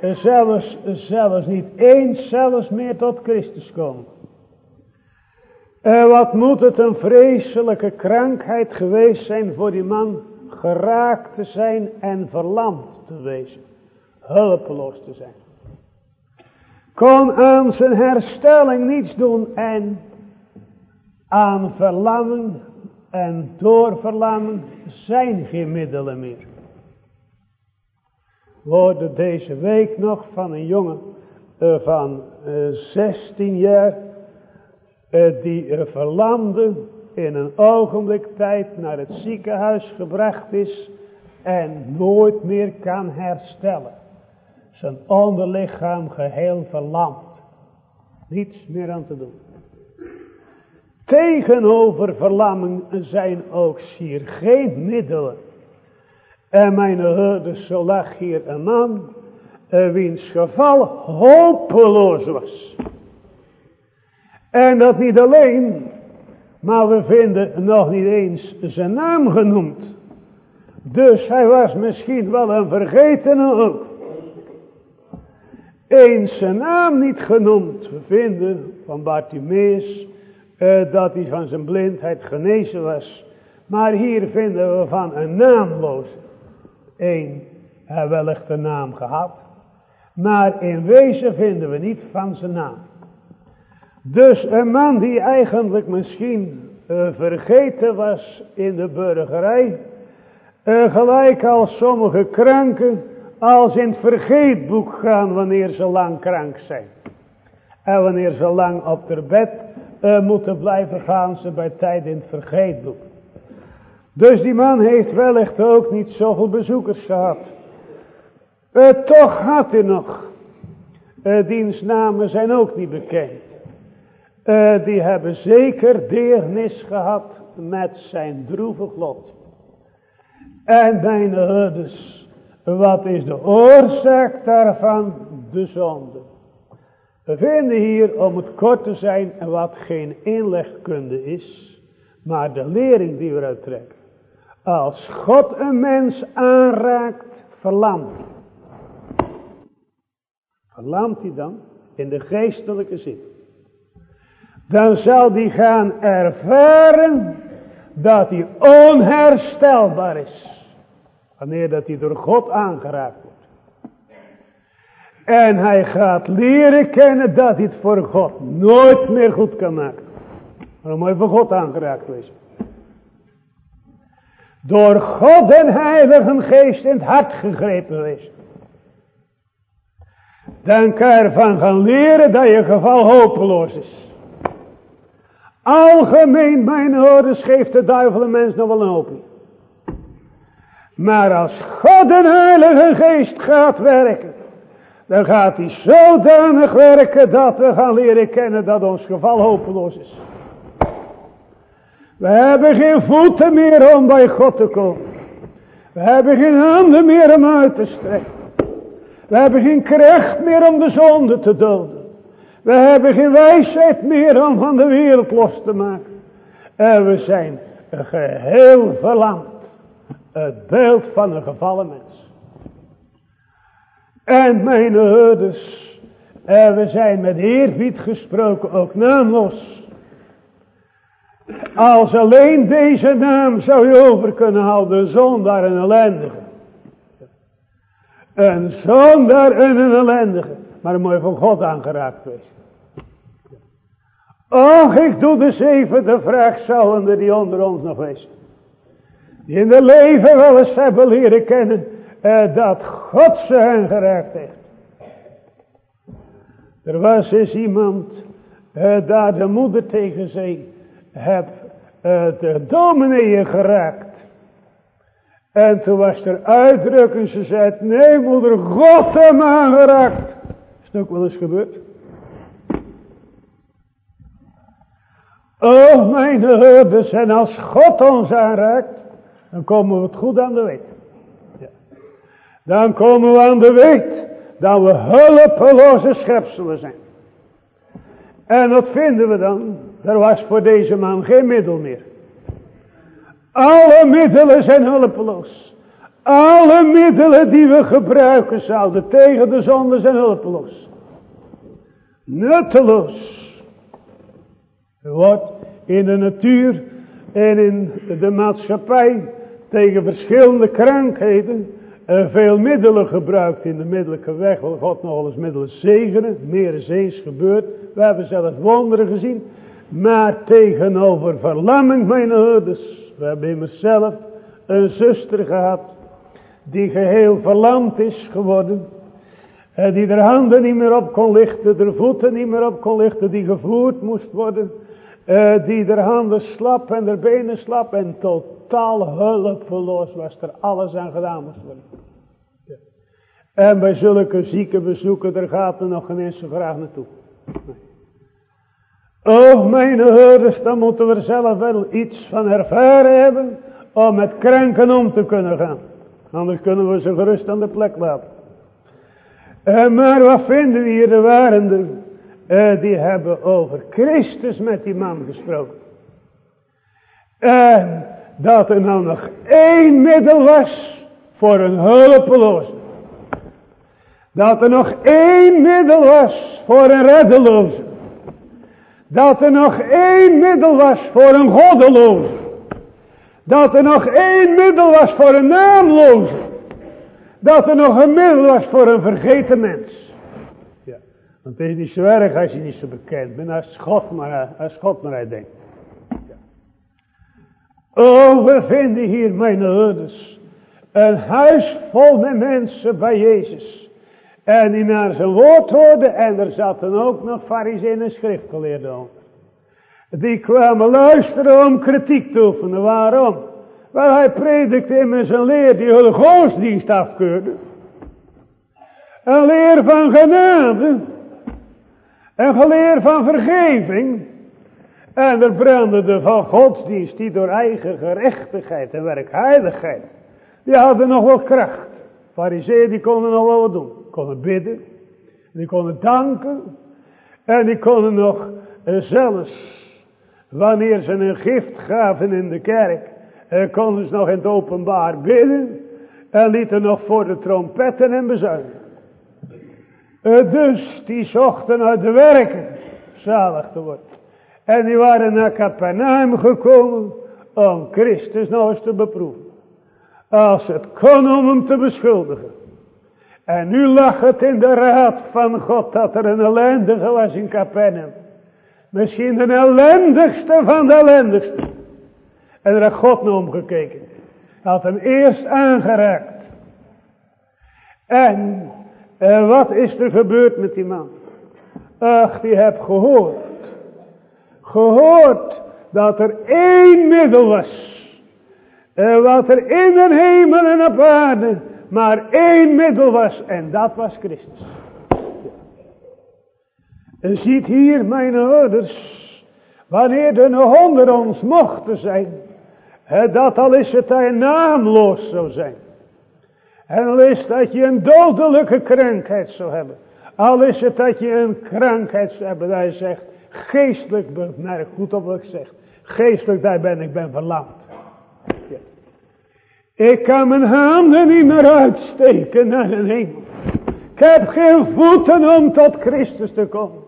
Zelfs, zelfs niet eens zelfs meer tot Christus komen. Uh, wat moet het een vreselijke krankheid geweest zijn voor die man geraakt te zijn en verlamd te wezen. Hulpeloos te zijn. Kon aan zijn herstelling niets doen en aan verlangen en door verlangen zijn geen middelen meer. We hoorden deze week nog van een jongen uh, van uh, eh, 16 jaar, uh, die verlamde in een ogenblik tijd naar het ziekenhuis gebracht is en nooit meer kan herstellen. Zijn onderlichaam geheel verlamd. Niets meer aan te doen. Tegenover verlamming zijn ook hier geen middelen. En mijn herders, lag hier een man, eh, wiens geval hopeloos was. En dat niet alleen, maar we vinden nog niet eens zijn naam genoemd. Dus hij was misschien wel een vergetene ook. Eens zijn naam niet genoemd. We vinden van Bartimeus uh, dat hij van zijn blindheid genezen was. Maar hier vinden we van een naamloos. Hij wellicht een naam gehad. Maar in wezen vinden we niet van zijn naam. Dus een man die eigenlijk misschien uh, vergeten was in de burgerij. Uh, gelijk als sommige kranken als in het vergeetboek gaan wanneer ze lang krank zijn. En wanneer ze lang op haar bed uh, moeten blijven gaan ze bij tijd in het vergeetboek. Dus die man heeft wellicht ook niet zoveel bezoekers gehad. Uh, toch had hij nog. Uh, diens namen zijn ook niet bekend. Uh, die hebben zeker deernis gehad met zijn droevig lot. En mijn herders, wat is de oorzaak daarvan? De zonde. We vinden hier, om het kort te zijn, wat geen inlegkunde is, maar de lering die we eruit trekken. Als God een mens aanraakt, verlamt hij. Verlamt hij dan? In de geestelijke zin. Dan zal hij gaan ervaren dat hij onherstelbaar is. Wanneer dat hij door God aangeraakt wordt. En hij gaat leren kennen dat hij het voor God nooit meer goed kan maken. Maar je voor God aangeraakt wezen. Door God en Heilige Geest in het hart gegrepen wezen. Dan kan je ervan gaan leren dat je geval hopeloos is. Algemeen, mijn horens, geeft de duivel mens nog wel een hoopje. Maar als God en Heilige Geest gaat werken, dan gaat hij zodanig werken dat we gaan leren kennen dat ons geval hopeloos is. We hebben geen voeten meer om bij God te komen. We hebben geen handen meer om uit te strekken. We hebben geen kracht meer om de zonde te doden. We hebben geen wijsheid meer om van de wereld los te maken. En we zijn geheel verlamd. Het beeld van een gevallen mens. En mijn herders, en we zijn met eerbied gesproken ook naamloos. Als alleen deze naam zou je over kunnen houden, zondaar en ellendige. Een zondaar en een ellendige. Maar dan moet je van God aangeraakt wezen. Och, ik doe de zevende vraag, zouden die onder ons nog wezen. Die in de leven wel eens hebben leren kennen, eh, dat God ze hen geraakt heeft. Er was eens iemand, eh, daar de moeder tegen zei, heb uh, de dominee geraakt. En toen was er uitdrukking, ze zei, nee moeder, God hem aangeraakt. Is het ook wel eens gebeurd? Oh mijn herders, en als God ons aanraakt, dan komen we het goed aan de weet. Ja. Dan komen we aan de weet dat we hulpeloze schepselen zijn. En wat vinden we dan? Er was voor deze man geen middel meer. Alle middelen zijn hulpeloos. Alle middelen die we gebruiken zouden tegen de zonde zijn hulpeloos. Nutteloos. Er wordt in de natuur en in de maatschappij tegen verschillende krankheden veel middelen gebruikt in de middelijke weg. Wil God nog eens middelen zegenen. Meer is eens gebeurd. We hebben zelf wonderen gezien. Maar tegenover verlamming, mijn ouders. We hebben immers zelf een zuster gehad. Die geheel verlamd is geworden. Die er handen niet meer op kon lichten. De voeten niet meer op kon lichten. Die gevoerd moest worden. Die er handen slap en de benen slap. En totaal hulpeloos was er alles aan gedaan moest worden. En bij zulke zieke bezoeken, daar gaat er nog geen eens zo graag naartoe. Oh, mijn herders, dan moeten we zelf wel iets van ervaren hebben om met kranken om te kunnen gaan. Anders kunnen we ze gerust aan de plek laten. Uh, maar wat vinden we hier? De warende, uh, die hebben over Christus met die man gesproken. En dat er nou nog één middel was voor een hulpeloze. Dat er nog één middel was voor een reddeloze. Dat er nog één middel was voor een goddeloze. Dat er nog één middel was voor een naamloze. Dat er nog een middel was voor een vergeten mens. Ja, want het is niet zo erg als je niet zo bekend bent. Als God maar, als God maar denkt. Ja. Oh, we vinden hier, mijn ouders, een huis vol met mensen bij Jezus. En die naar zijn woord hoorden. En er zaten ook nog fariseeën en schriftgeleerden onder. Die kwamen luisteren om kritiek te oefenen. Waarom? Wel hij predikte in zijn leer die hun godsdienst afkeurde. Een leer van genade. Een leer van vergeving. En er brandde van godsdienst die door eigen gerechtigheid en werkheiligheid. Die hadden nog wel kracht. Fariseeën die konden nog wel wat doen konden bidden. Die konden danken. En die konden nog zelfs, wanneer ze een gift gaven in de kerk, eh, konden ze nog in het openbaar bidden. En lieten nog voor de trompetten en bezuinigen. Eh, dus die zochten uit de werken zalig te worden. En die waren naar Capernaum gekomen om Christus nog eens te beproeven. Als het kon om hem te beschuldigen. En nu lag het in de raad van God dat er een ellendige was in Capernaum. Misschien de ellendigste van de ellendigste. En er had God naar omgekeken. Hij had hem eerst aangeraakt. En eh, wat is er gebeurd met die man? Ach, die heb gehoord. Gehoord dat er één middel was. Eh, wat er in de hemel en op aarde maar één middel was en dat was Christus. En ziet hier mijn ouders, wanneer er nog onder ons mochten zijn, dat al is het hij naamloos zou zijn. En al is dat je een dodelijke krankheid zou hebben. Al is het dat je een krankheid zou hebben, dat hij zegt, geestelijk, merk goed op wat ik zeg, geestelijk daar ben ik ben verlamd. Ik kan mijn handen niet meer uitsteken naar de hemel. Ik heb geen voeten om tot Christus te komen.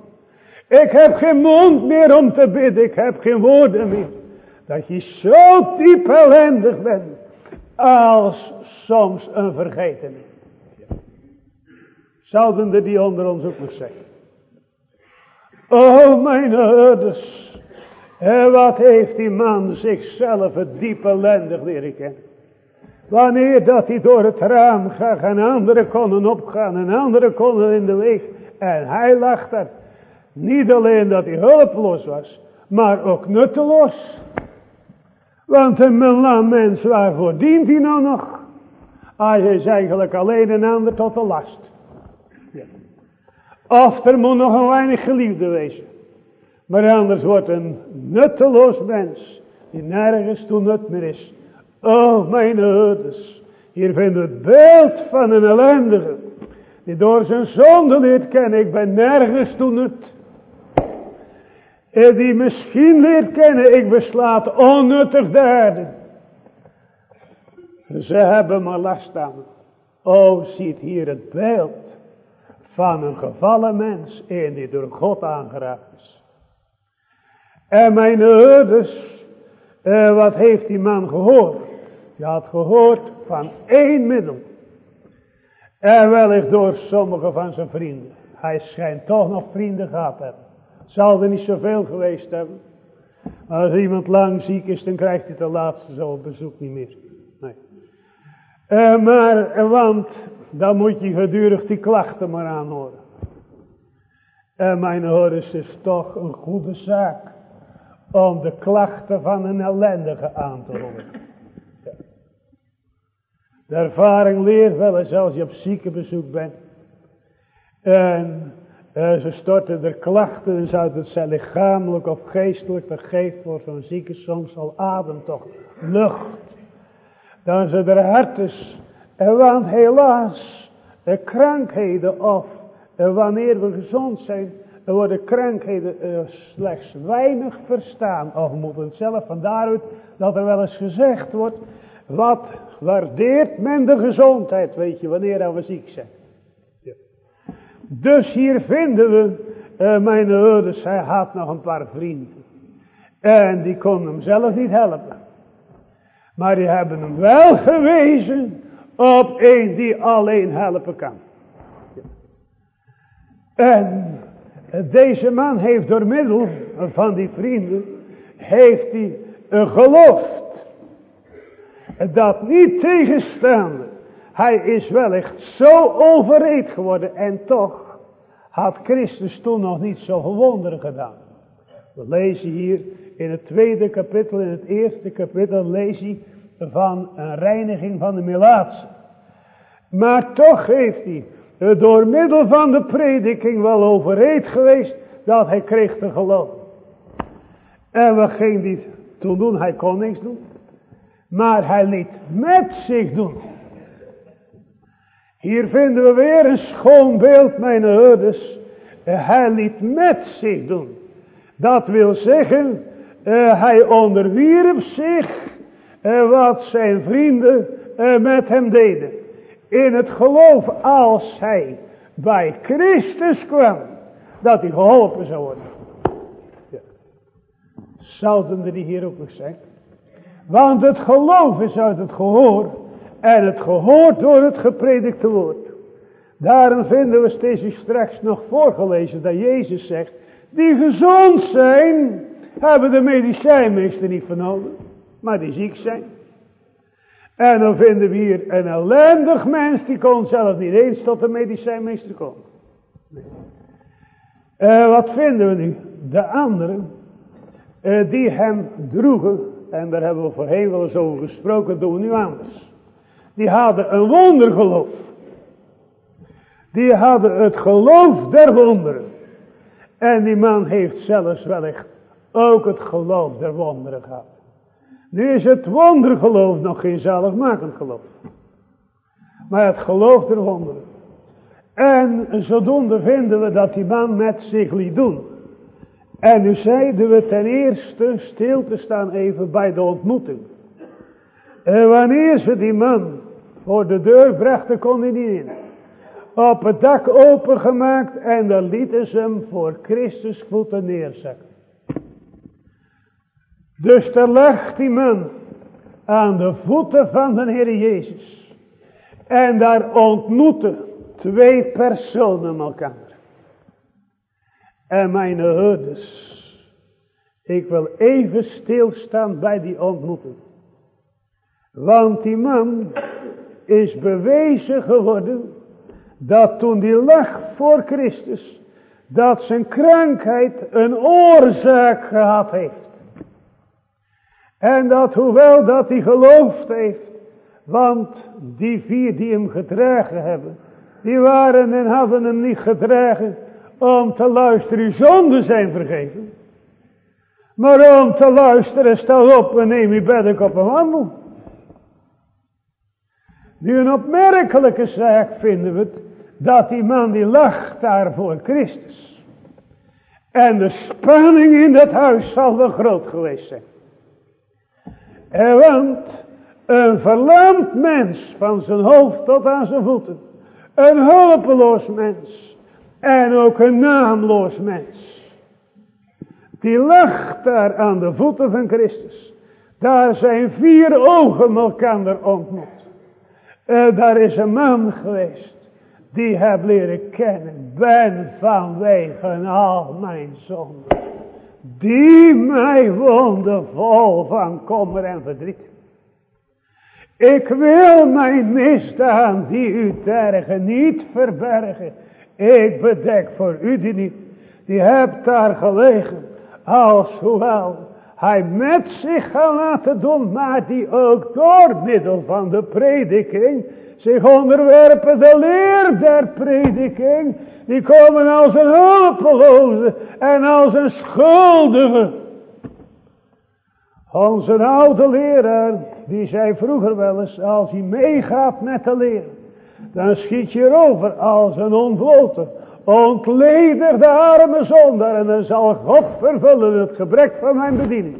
Ik heb geen mond meer om te bidden. Ik heb geen woorden meer. Dat je zo diep ellendig bent. Als soms een vergeten. Zouden er die onder ons ook nog zijn. Oh mijn herders. Wat heeft die man zichzelf het diepe ellendig leren kennen. Wanneer dat hij door het raam gaat en anderen konden opgaan en anderen konden in de weg. En hij lag daar. Niet alleen dat hij hulpeloos was, maar ook nutteloos. Want een mens, waarvoor dient hij nou nog? Hij is eigenlijk alleen een ander tot de last. Ja. Of er moet nog een weinig geliefde wezen. Maar anders wordt een nutteloos mens, die nergens toe nut meer is. Oh, mijn ouders, hier vindt het beeld van een ellendige, die door zijn zonde leert kennen, ik ben nergens toe nut. En die misschien leert kennen, ik beslaat onnuttig de Ze hebben maar last aan. Oh, ziet hier het beeld van een gevallen mens, een die door God aangeraakt is. En mijn ouders, eh, wat heeft die man gehoord? Je had gehoord van één middel. En wellicht door sommige van zijn vrienden. Hij schijnt toch nog vrienden gehad hebben. Zal er niet zoveel geweest hebben. Als iemand lang ziek is, dan krijgt hij de laatste zo op bezoek niet meer. Nee. Uh, maar, want dan moet je gedurig die klachten maar aanhoren. En mijn horens is toch een goede zaak om de klachten van een ellendige aan te horen. De ervaring leert wel eens als je op ziekenbezoek bent. En uh, ze storten er klachten en zouden het zijn lichamelijk of geestelijk. Dat geeft voor zo'n zieke soms al adem toch lucht. Dan ze er hart is. En want helaas, de krankheden of wanneer we gezond zijn, er worden krankheden uh, slechts weinig verstaan. Of moet het zelf van daaruit dat er wel eens gezegd wordt. Wat waardeert men de gezondheid, weet je, wanneer we ziek zijn. Dus hier vinden we, uh, mijn ouders, hij had nog een paar vrienden. En die konden hem zelf niet helpen. Maar die hebben hem wel gewezen op een die alleen helpen kan. En deze man heeft door middel van die vrienden, heeft hij geloofd. Dat niet tegenstaande, hij is wellicht zo overreed geworden en toch had Christus toen nog niet zo wonderen gedaan. We lezen hier in het tweede kapitel, in het eerste kapitel lees hij van een reiniging van de melaatse. Maar toch heeft hij door middel van de prediking wel overreed geweest dat hij kreeg te geloven. En wat ging hij toen doen? Hij kon niks doen. Maar hij liet met zich doen. Hier vinden we weer een schoon beeld, mijn ouders. Hij liet met zich doen. Dat wil zeggen, uh, hij onderwierp zich uh, wat zijn vrienden met hem deden in het geloof als hij bij Christus kwam, dat hij geholpen zou worden. Ja. Zouden er die hier ook nog zijn? Want het geloof is uit het gehoor en het gehoord door het gepredikte woord. Daarom vinden we steeds straks nog voorgelezen dat Jezus zegt, die gezond zijn, hebben de medicijnmeester niet van nodig, maar die ziek zijn. En dan vinden we hier een ellendig mens, die kon zelf niet eens tot de medicijnmeester komen. Uh, wat vinden we nu? De anderen, uh, die hem droegen, en daar hebben we voorheen wel eens over gesproken, doen we nu anders. Die hadden een wondergeloof. Die hadden het geloof der wonderen. En die man heeft zelfs wellicht ook het geloof der wonderen gehad. Nu is het wondergeloof nog geen zaligmakend geloof. Maar het geloof der wonderen. En zodoende vinden we dat die man met zich liet doen. En nu zeiden we ten eerste stil te staan even bij de ontmoeting. En wanneer ze die man voor de deur brachten, kon hij niet in. Op het dak opengemaakt en dan lieten ze hem voor Christus voeten neerzetten. Dus er legt die man aan de voeten van de Heer Jezus. En daar ontmoeten twee personen elkaar. En mijn herders. Ik wil even stilstaan bij die ontmoeting. Want die man is bewezen geworden dat toen die lag voor Christus, dat zijn krankheid een oorzaak gehad heeft. En dat hoewel dat hij geloofd heeft, want die vier die hem gedragen hebben, die waren en hadden hem niet gedragen om te luisteren, zonden zijn vergeven. Maar om te luisteren, stel op en neem je bed op een wandel. Nu een opmerkelijke zaak vinden we het, dat die man die lag daar voor Christus. En de spanning in dat huis zal wel groot geweest zijn. En want een verlamd mens van zijn hoofd tot aan zijn voeten. Een hulpeloos mens. En ook een naamloos mens. Die lag daar aan de voeten van Christus. Daar zijn vier ogen elkaar ontmoet. Uh, daar is een man geweest. Die heb leren kennen. Ben vanwege al mijn zonden. Die mij woonde vol van kommer en verdriet. Ik wil mijn misdaan die u tergen niet verbergen. Ik bedek voor u die niet. Die hebt daar gelegen. Als hoewel hij met zich gaat laten doen, maar die ook door middel van de prediking zich onderwerpen de leer der prediking. Die komen als een hulpeloze en als een schuldige. Onze oude leraar, die zei vroeger wel eens, als hij meegaat met de leer, dan schiet je erover als een ontblote. Ontleder de arme zondaar en dan zal God vervullen het gebrek van mijn bediening.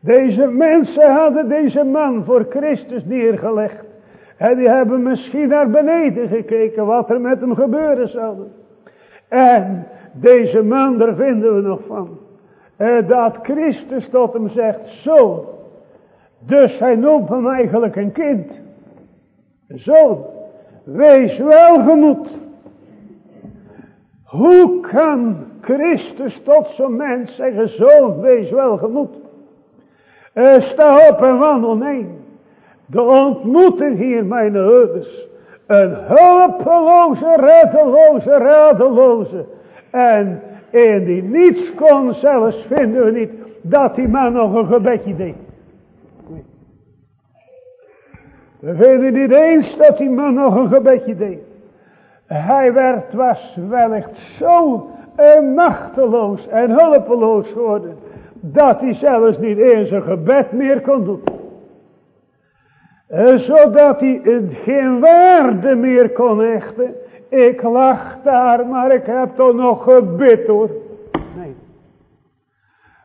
Deze mensen hadden deze man voor Christus neergelegd. En die hebben misschien naar beneden gekeken wat er met hem gebeuren zou. En deze man, daar vinden we nog van. Eh, dat Christus tot hem zegt, zo. Dus hij noemt hem eigenlijk een kind. Zoon, wees welgemoed. Hoe kan Christus tot zo'n mens zeggen, zoon, wees welgemoed. Uh, sta op en wandel, nee. De ontmoeting hier, mijn herders. Een hulpeloze, reddeloze, radeloze. En in die niets kon zelfs vinden we niet dat die man nog een gebedje deed. We vinden niet eens dat die man nog een gebedje deed. Hij werd, was wellicht zo machteloos en hulpeloos geworden. Dat hij zelfs niet eens een gebed meer kon doen. Eh, zodat hij geen waarde meer kon hechten. Ik lag daar, maar ik heb toch nog gebid hoor. Nee.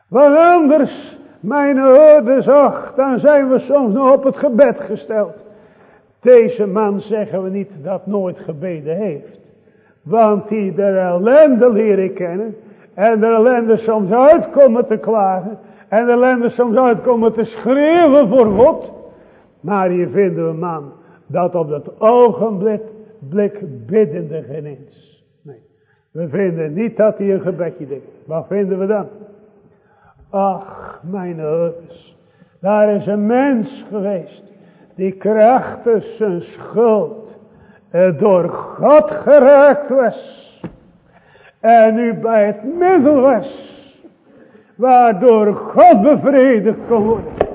Want anders, mijn orde zag, dan zijn we soms nog op het gebed gesteld. Deze man zeggen we niet dat nooit gebeden heeft. Want die de ellende leren kennen. En de ellende soms uitkomen te klagen. En de ellende soms uitkomen te schreeuwen voor God. Maar hier vinden we een man dat op dat ogenblik blik biddende geneens. Nee, we vinden niet dat hij een gebedje deed. Wat vinden we dan? Ach, mijn ouders. Daar is een mens geweest. Die krachtig zijn schuld eh, door God geraakt was. En nu bij het middel was. Waardoor God bevredigd kon worden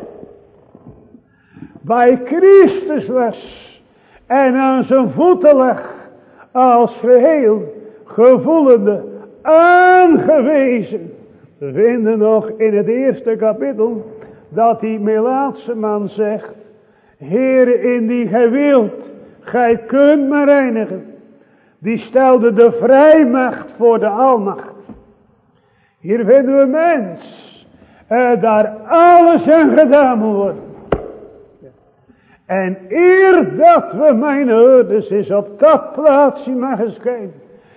bij Christus was en aan zijn voeten lag als geheel gevoelende aangewezen. We vinden nog in het eerste kapitel dat die Melaatse man zegt, Heere in die gij wilt, gij kunt me reinigen. Die stelde de vrijmacht voor de almacht. Hier vinden we mens, eh, daar alles aan gedaan moet worden. En eer dat we mijn herders is op dat plaatsje mag schijnen.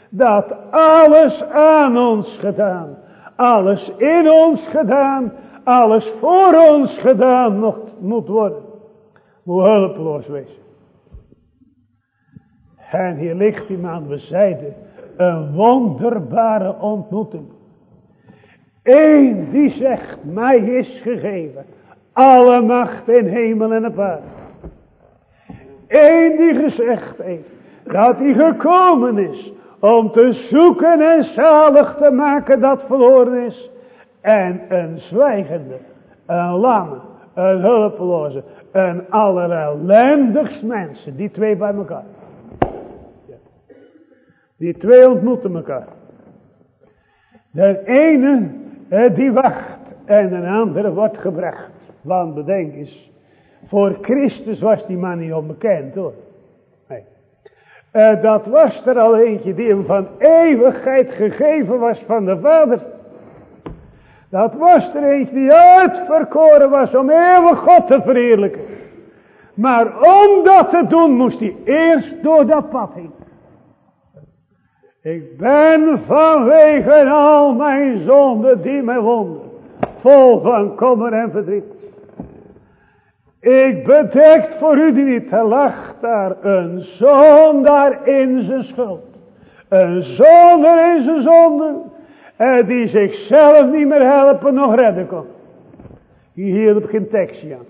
Dat alles aan ons gedaan. Alles in ons gedaan. alles voor ons gedaan moet worden. Moet hulpeloos wezen. En hier ligt hij aan we zeiden een wonderbare ontmoeting. Eén die zegt, mij is gegeven alle macht in hemel en op aarde. Eén die gezegd heeft dat hij gekomen is om te zoeken en zalig te maken dat verloren is. En een zwijgende, een lamme, een hulpeloze, een allerellendigst mensen, die twee bij elkaar. Die twee ontmoeten elkaar. De ene eh, die wacht en een andere wordt gebracht. Want bedenk eens, voor Christus was die man niet onbekend hoor. Uh, dat was er al eentje die hem van eeuwigheid gegeven was van de Vader. Dat was er eentje die uitverkoren was om eeuwig God te verheerlijken. Maar om dat te doen moest hij eerst door dat pad heen. Ik ben vanwege al mijn zonden die mij wonden, vol van kommer en verdriet. Ik bedekt voor u die niet, lacht daar een zondaar in zijn schuld. Een zondaar in zijn zonde, en die zichzelf niet meer helpen nog redden kon. Hier op geen tekstje aan.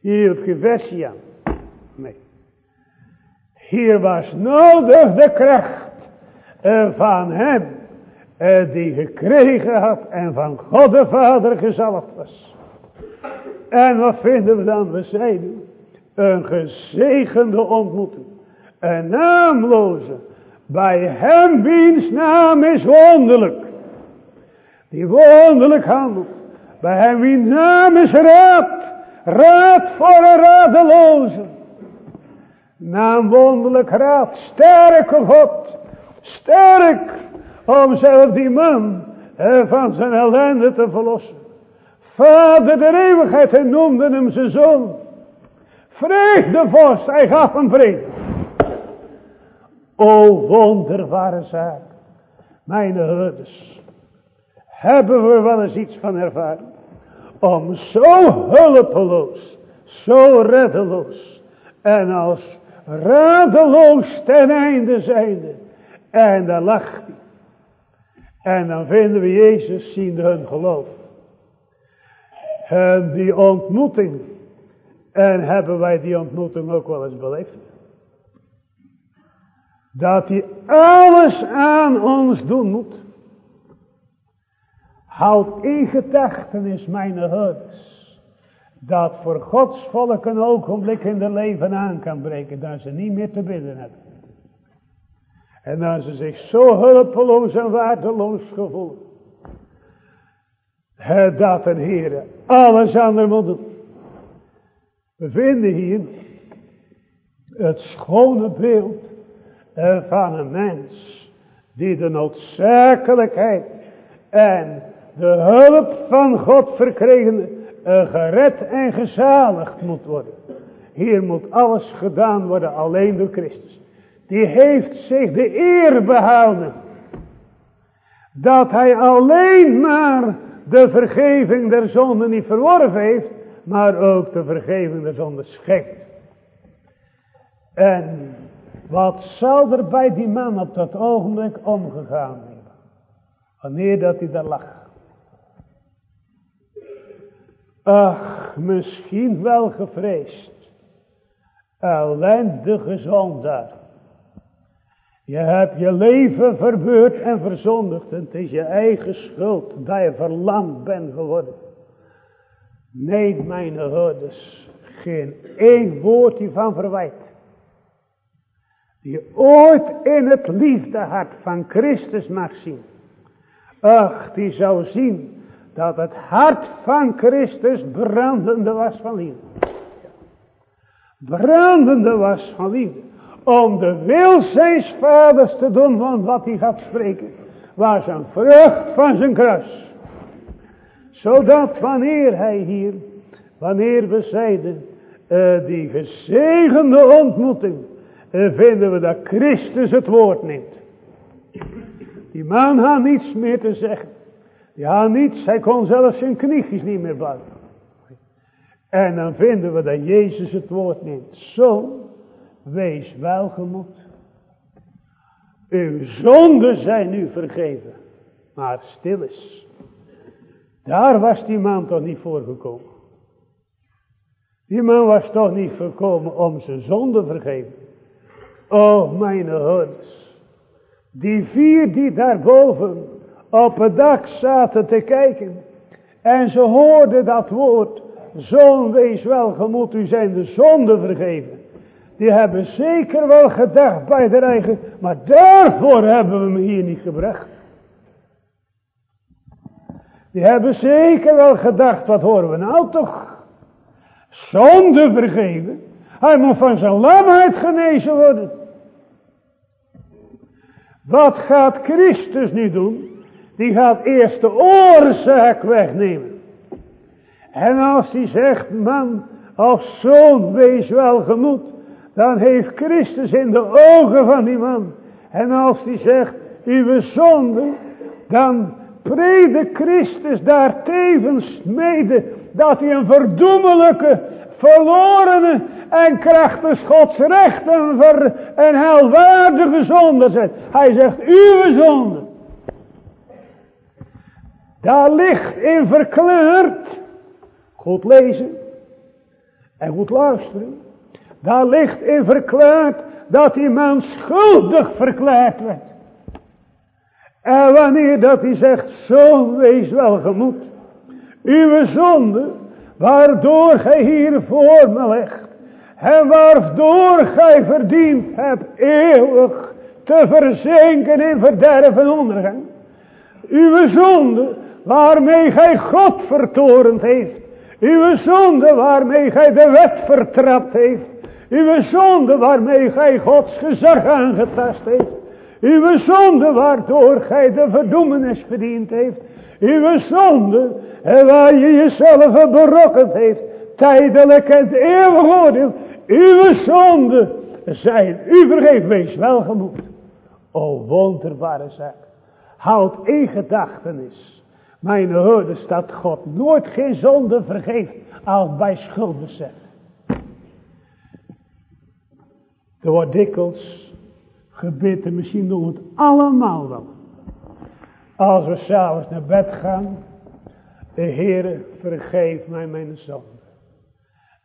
Hier op geen versie aan. Nee. Hier was nodig de kracht van hem die gekregen had en van God de Vader gezalfd was. En wat vinden we dan? We zeiden een gezegende ontmoeting. Een naamloze. Bij hem wiens naam is wonderlijk. Die wonderlijk handelt. Bij hem wiens naam is raad. Raad voor een radeloze. Naam wonderlijk raad. Sterke God. Sterk om zelf die man van zijn ellende te verlossen. Vader der eeuwigheid, hij noemde hem zijn zoon. Vreugdevorst, hij gaf hem vrede. O wonderbare zaak. Mijn herders. Hebben we wel eens iets van ervaren. Om zo hulpeloos, zo reddeloos. En als radeloos ten einde zijnde. En dan lacht hij. En dan vinden we Jezus zien hun geloof. En die ontmoeting. En hebben wij die ontmoeting ook wel eens beleefd. Dat hij alles aan ons doen moet. Houd in gedachtenis mijn herders. Dat voor Gods volk een ogenblik in de leven aan kan breken. Dat ze niet meer te bidden hebben. En dat ze zich zo hulpeloos en waardeloos gevoelen dat een Heer alles aan moet doen. We vinden hier het schone beeld van een mens die de noodzakelijkheid en de hulp van God verkregen gered en gezaligd moet worden. Hier moet alles gedaan worden alleen door Christus. Die heeft zich de eer behouden. Dat hij alleen maar de vergeving der zonden niet verworven heeft, maar ook de vergeving der zonden schenkt. En wat zal er bij die man op dat ogenblik omgegaan hebben? Wanneer dat hij daar lag. Ach, misschien wel gevreesd. Ellendige zondaar. Je hebt je leven verbeurd en verzondigd. En het is je eigen schuld dat je verlamd bent geworden. Nee, mijn houders, geen één woord van verwijt. Die ooit in het liefdehart van Christus mag zien. Ach, die zou zien dat het hart van Christus brandende was van liefde. Brandende was van liefde om de wil zijns vaders te doen van wat hij gaat spreken, was een vrucht van zijn kruis. Zodat wanneer hij hier, wanneer we zeiden, uh, die gezegende ontmoeting, uh, vinden we dat Christus het woord neemt. Die man had niets meer te zeggen. Ja, niets. Hij kon zelfs zijn knietjes niet meer buigen. En dan vinden we dat Jezus het woord neemt. Zoon, wees welgemoed. Uw zonden zijn nu vergeven. Maar stil is. Daar was die man toch niet voor gekomen. Die man was toch niet gekomen om zijn zonde vergeven. Oh, mijn hoorders. Die vier die daarboven op het dak zaten te kijken. En ze hoorden dat woord. Zoon, wees welgemoed, u zijn de zonde vergeven. Die hebben zeker wel gedacht bij de eigen, maar daarvoor hebben we hem hier niet gebracht. Die hebben zeker wel gedacht, wat horen we nou toch? Zonde vergeven. Hij moet van zijn lamheid genezen worden. Wat gaat Christus nu doen? Die gaat eerst de oorzaak wegnemen. En als hij zegt, man of zoon, wees welgemoed. Dan heeft Christus in de ogen van die man. En als hij zegt, uw zonde, dan predikt Christus daar tevens mede dat hij een verdoemelijke, verlorene en krachtens Gods recht en, helwaardige zonde zet. Hij zegt, uw zonde. Daar ligt in verklaard, goed lezen en goed luisteren. Daar ligt in verklaard dat die man schuldig verklaard werd. En wanneer dat hij zegt, zoon wees welgemoed. Uw zonde, waardoor gij hier voor me legt. En waardoor gij verdiend hebt eeuwig te verzinken in verderf en ondergang. Uw zonde, waarmee gij God vertorend heeft. Uw zonde waarmee gij de wet vertrapt heeft. Uw zonde waarmee gij Gods gezag aangetast heeft. Uw zonde waardoor gij de verdoemenis verdiend heeft. Uw zonde waar je jezelf berokkend heeft. Tijdelijk en eeuwig oordeel. Uw zonde zijn u vergeven. Wees welgemoed. O wonderbare zaak. Houd in gedachtenis. Mijn hoorders dat God nooit geen zonde vergeeft. Als bij schuldbesef. Er wordt dikwijls gebitten, misschien doen we het allemaal wel. Als we s'avonds naar bed gaan, de Heere vergeef mij mijn zonde.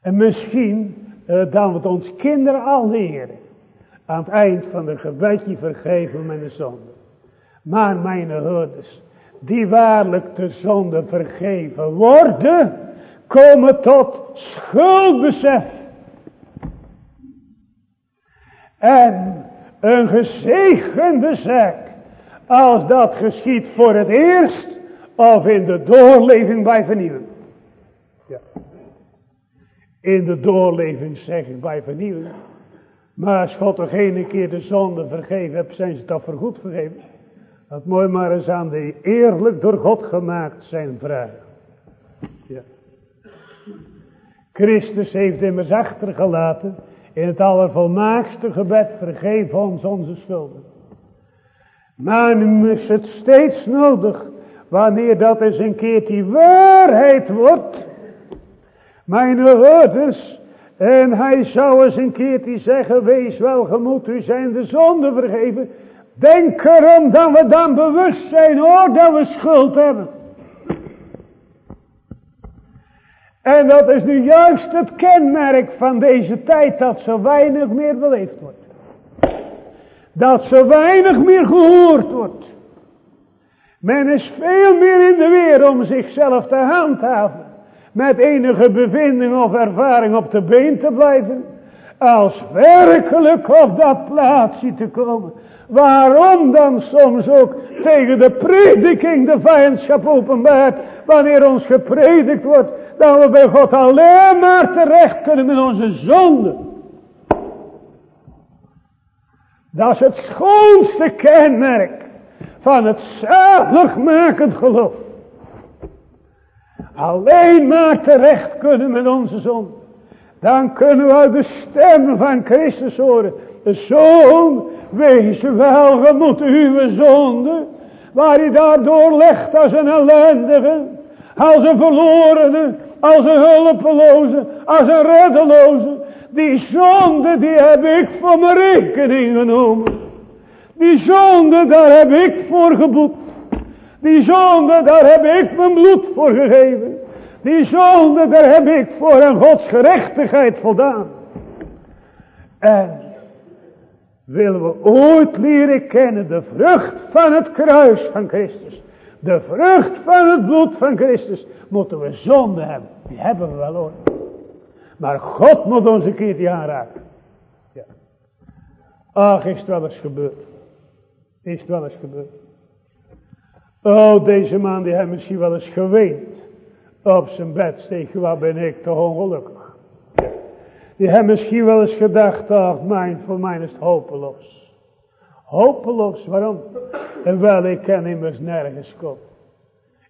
En misschien uh, dan het ons kinderen al leren. Aan het eind van de gebedje vergeven mijn zonde. Maar mijn hoorders, die waarlijk de zonde vergeven worden, komen tot schuldbesef. En een gezegende zaak, als dat geschiet voor het eerst, of in de doorleving bij vernieuwen. Ja. In de doorleving zeg ik bij vernieuwen. Maar als God toch een keer de zonde vergeven hebt, zijn ze toch voorgoed vergeven. Dat mooi maar eens aan de eerlijk door God gemaakt zijn vraag. Ja. Christus heeft immers achtergelaten in het allervolmaakste gebed vergeef ons onze schulden. Maar nu is het steeds nodig, wanneer dat eens een keer die waarheid wordt, mijn hoorders, en hij zou eens een keertje zeggen, wees welgemoed, u zijn de zonde vergeven. Denk erom dat we dan bewust zijn hoor, dat we schuld hebben. En dat is nu juist het kenmerk van deze tijd dat zo weinig meer beleefd wordt. Dat zo weinig meer gehoord wordt. Men is veel meer in de weer om zichzelf te handhaven. Met enige bevinding of ervaring op de been te blijven. Als werkelijk op dat plaatsje te komen. Waarom dan soms ook tegen de prediking de vijandschap openbaart. Wanneer ons gepredikt wordt dat we bij God alleen maar terecht kunnen met onze zonde. Dat is het schoonste kenmerk van het zaligmakend geloof. Alleen maar terecht kunnen met onze zonde. Dan kunnen we de stem van Christus horen. De Zoon, wees welgemoed uw zonde. Waar hij daardoor legt als een ellendige. Als een verlorene. Als een hulpeloze. Als een reddeloze. Die zonde die heb ik voor mijn rekening genomen. Die zonde daar heb ik voor geboet. Die zonde daar heb ik mijn bloed voor gegeven. Die zonde daar heb ik voor een Gods gerechtigheid voldaan. En willen we ooit leren kennen de vrucht van het kruis van Christus. De vrucht van het bloed van Christus. Moeten we zonde hebben. Die hebben we wel hoor. Maar God moet ons een keertje aanraken. Ja. Ach, is het wel eens gebeurd. Is het wel eens gebeurd. Oh, deze man die heeft misschien wel eens geweend. Op zijn bed steken, wat ben ik toch ongelukkig. Die hebben misschien wel eens gedacht, ach mijn, voor mij is het hopeloos. Hopeloos, waarom? En wel, ik kan immers nergens komen.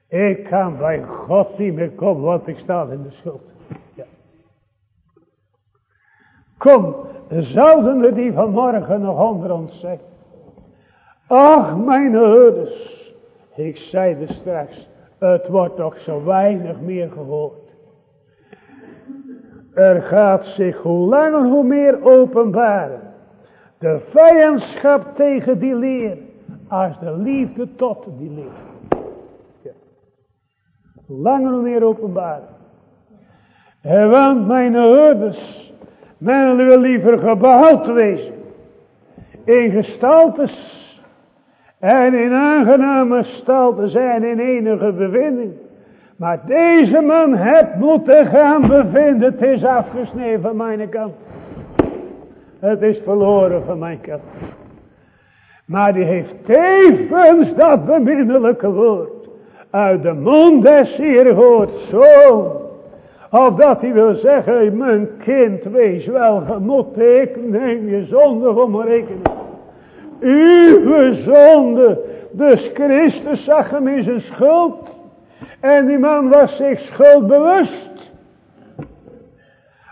Ik kan bij God niet meer komen, want ik sta in de schuld. Ja. Kom, zouden we die vanmorgen nog onder ons zeggen. Ach, mijn herders. Ik zei er straks, het wordt toch zo weinig meer gehoord. Er gaat zich hoe langer hoe meer openbaren. De vijandschap tegen die leer. Als de liefde tot die leer. Langer hoe meer openbaren. En want mijn herders. Men wil liever gebouwd wezen. In gestaltes. En in aangename stalte zijn in enige bevinding. Maar deze man heeft moeten gaan bevinden. Het is afgesneden van mijn kant. Het is verloren van mijn kant. Maar die heeft tevens dat beminnelijke woord. Uit de mond des Heer gehoord. Zo. Of dat hij wil zeggen. Mijn kind wees wel gemoed. Ik neem je zonde voor mijn rekening. Uwe zonde. Dus Christus zag hem in zijn schuld. En die man was zich schuldbewust.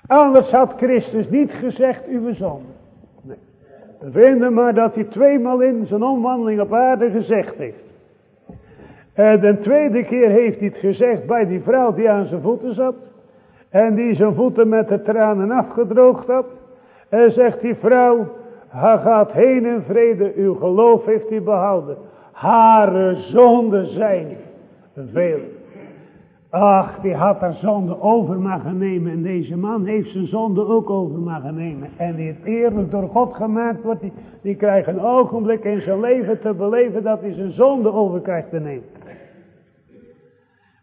Anders had Christus niet gezegd uw zonde. Nee. We vinden maar dat hij tweemaal in zijn omwandeling op aarde gezegd heeft. En de tweede keer heeft hij het gezegd bij die vrouw die aan zijn voeten zat. En die zijn voeten met de tranen afgedroogd had. En zegt die vrouw, hij gaat heen in vrede, uw geloof heeft hij behouden. Hare zonden zijn veel. Ach, die had haar zonde over mogen nemen. En deze man heeft zijn zonde ook over mogen nemen. En die het eerlijk door God gemaakt wordt, die, die krijgt een ogenblik in zijn leven te beleven dat hij zijn zonde over krijgt te nemen.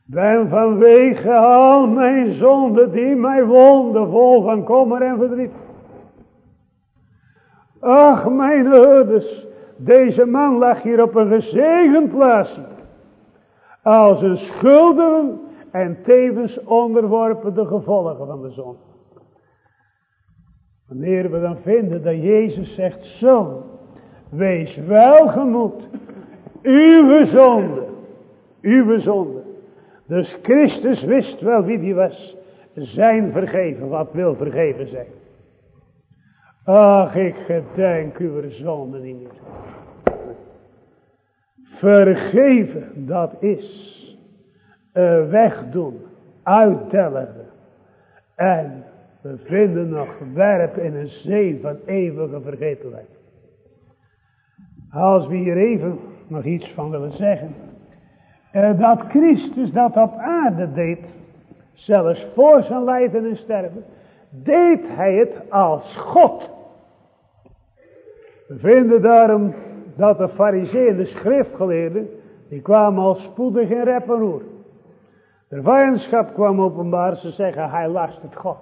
Ben vanwege al mijn zonden die mij wonden, vol van kommer en verdriet. Ach, mijn herders, deze man lag hier op een gezegend plaatsje. Als een schulden en tevens onderworpen de gevolgen van de zon. Wanneer we dan vinden dat Jezus zegt, zoon, wees welgemoed, uw zonde, uw zonde. Dus Christus wist wel wie die was, zijn vergeven, wat wil vergeven zijn. Ach, ik gedenk uw zonde niet meer. Vergeven, dat is uh, wegdoen, uitdelgen. En we vinden nog werp in een zee van eeuwige vergetelheid. Als we hier even nog iets van willen zeggen. Uh, dat Christus dat op aarde deed, zelfs voor zijn lijden en sterven, deed hij het als God. We vinden daarom dat de fariseeën, de schriftgeleerden, die kwamen al spoedig in rep en. De vijandschap kwam openbaar, ze zeggen hij lastert God.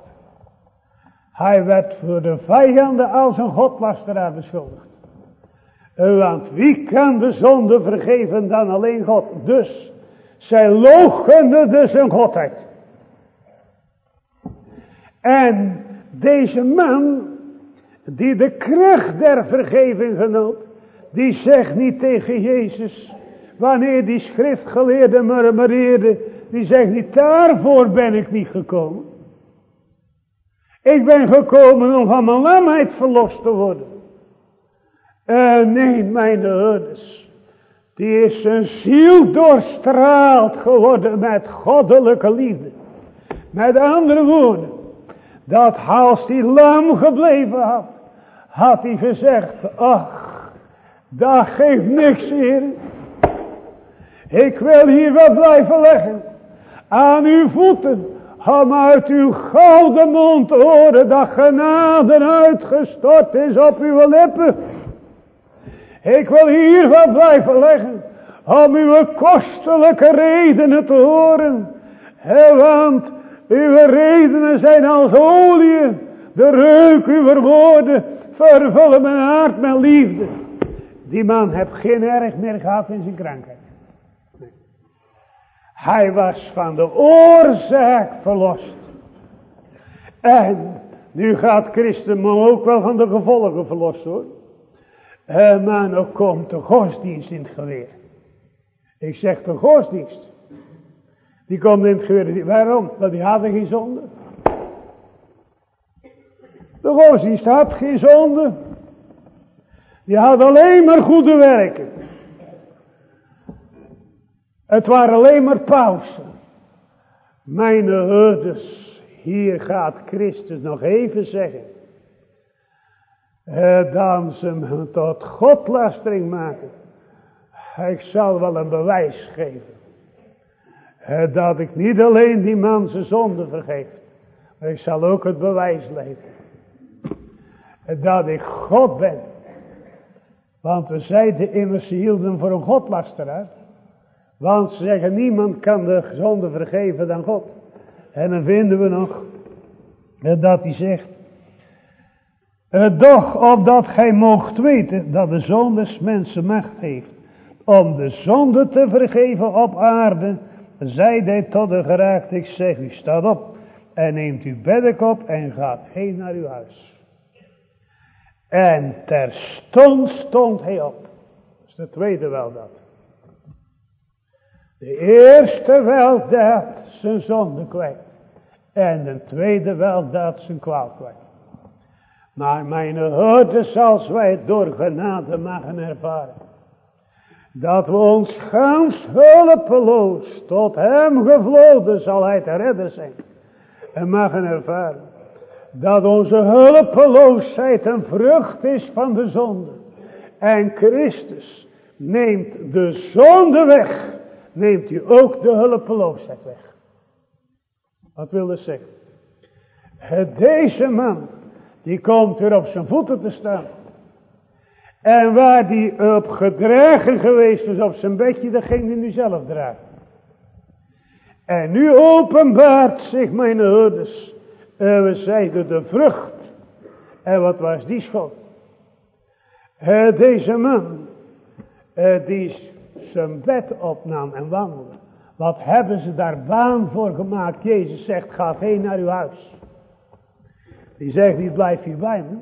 Hij werd voor de vijanden als een godlasteraar beschuldigd. Want wie kan de zonde vergeven dan alleen God? Dus, zij loochende dus zijn godheid. En deze man, die de kracht der vergeving genoot, die zegt niet tegen Jezus, wanneer die schriftgeleerde murmureerde, die zegt niet, daarvoor ben ik niet gekomen. Ik ben gekomen om van mijn lamheid verlost te worden. Uh, nee, mijn herders. Die is zijn ziel doorstraald geworden met goddelijke liefde. Met andere woorden. Dat als hij lam gebleven had. Had hij gezegd. Ach. Dat geeft niks hier. Ik wil hier wel blijven leggen. Aan uw voeten. Om uit uw gouden mond te horen dat genade uitgestort is op uw lippen. Ik wil hier wel blijven leggen. Om uw kostelijke redenen te horen. He, want uw redenen zijn als olie. De reuk uw woorden vervullen mijn hart met liefde. Die man heeft geen erg meer gehad in zijn krankheid. Hij was van de oorzaak verlost. En nu gaat Christenman ook wel van de gevolgen verlost hoor. Maar nu komt de godsdienst in het geweer. Ik zeg de godsdienst. Die komt in het geweer. Waarom? Want die hadden geen zonde. De godsdienst had geen zonde. Die had alleen maar goede werken. Het waren alleen maar pausen. Mijn herders, hier gaat Christus nog even zeggen. Eh, dan ze hem tot godlastering maken. Ik zal wel een bewijs geven. Dat ik niet alleen die man zijn zonde vergeef. Maar ik zal ook het bewijs leveren. Dat ik God ben. Want we zeiden immers, ze hielden voor een godlasteraar. Want ze zeggen, niemand kan de zonde vergeven dan God. En dan vinden we nog dat hij zegt. Doch opdat gij mocht weten dat de zonde mensen macht heeft. Om de zonde te vergeven op aarde. Zij hij tot de geraakt, ik zeg u, staat op. En neemt uw beddek op en gaat heen naar uw huis. En terstond stond hij op. Dat is de tweede wel dat. De eerste wel dat zijn zonde kwijt. En de tweede wel dat zijn kwaal kwijt. Maar mijn hoorders, als wij het door genade mogen ervaren. Dat we ons gans hulpeloos tot hem gevloden zal hij te redden zijn. En mogen ervaren. Dat onze hulpeloosheid een vrucht is van de zonde. En Christus neemt de zonde weg neemt u ook de hulpeloosheid weg. Wat wil dat zeggen? Deze man, die komt weer op zijn voeten te staan. En waar die op gedragen geweest is op zijn bedje, dat ging hij nu zelf dragen. En nu openbaart zich mijn herders. En we zeiden de vrucht. En wat was die schot? Deze man, die zijn bed opnam en wandelde. Wat hebben ze daar baan voor gemaakt? Jezus zegt, ga heen naar uw huis. Die zegt niet, blijf hier bij me.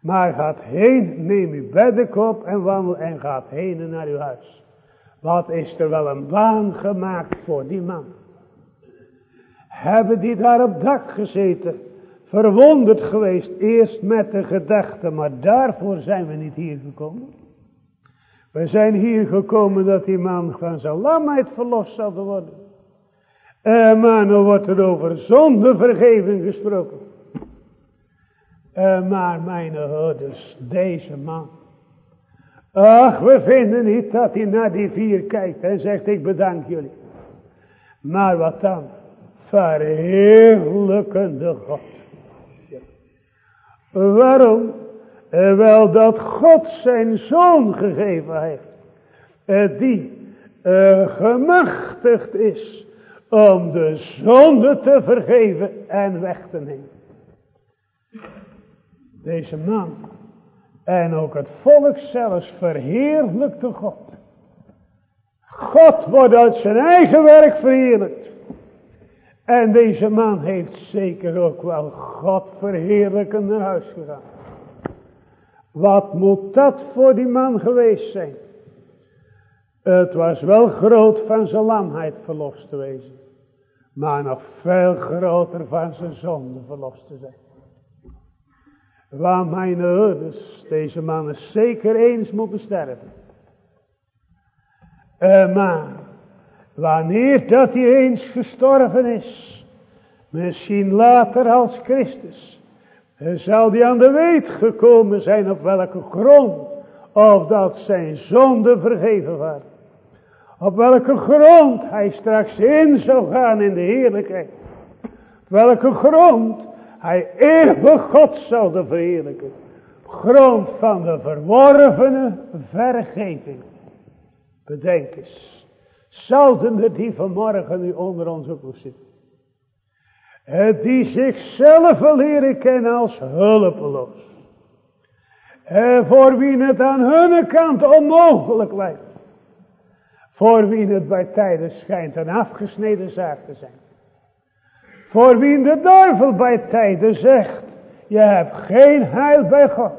Maar gaat heen, neem uw bedden op en wandel en gaat heen naar uw huis. Wat is er wel een baan gemaakt voor die man. Hebben die daar op dak gezeten. Verwonderd geweest eerst met de gedachte. Maar daarvoor zijn we niet hier gekomen. We zijn hier gekomen dat die man van zijn lamheid verlost zal worden. Uh, maar nu wordt er over zondevergeving gesproken. Uh, maar mijn houders, deze man. Ach, we vinden niet dat hij naar die vier kijkt en zegt ik bedank jullie. Maar wat dan? Verheerlijkende God. Waarom? Uh, wel dat God zijn zoon gegeven heeft. Uh, die uh, gemachtigd is om de zonde te vergeven en weg te nemen. Deze man en ook het volk zelfs verheerlijkte God. God wordt uit zijn eigen werk verheerlijkt. En deze man heeft zeker ook wel God verheerlijkend naar huis gegaan. Wat moet dat voor die man geweest zijn? Het was wel groot van zijn lamheid verlost te wezen. Maar nog veel groter van zijn zonde verlost te zijn. Waar mijn ouders, deze man is zeker eens moeten sterven. Uh, maar wanneer dat hij eens gestorven is, misschien later als Christus, zal hij aan de weet gekomen zijn op welke grond of dat zijn zonde vergeven waren. Op welke grond hij straks in zou gaan in de heerlijkheid. Op welke grond hij eeuwig God zou verheerlijken. Grond van de verworvene vergeving. Bedenk eens. Zouden er die vanmorgen nu onder ons ook zitten. Die zichzelf leren kennen als hulpeloos. Voor wie het aan hun kant onmogelijk lijkt. Voor wie het bij tijden schijnt een afgesneden zaak te zijn. Voor wie de duivel bij tijden zegt, je hebt geen heil bij God.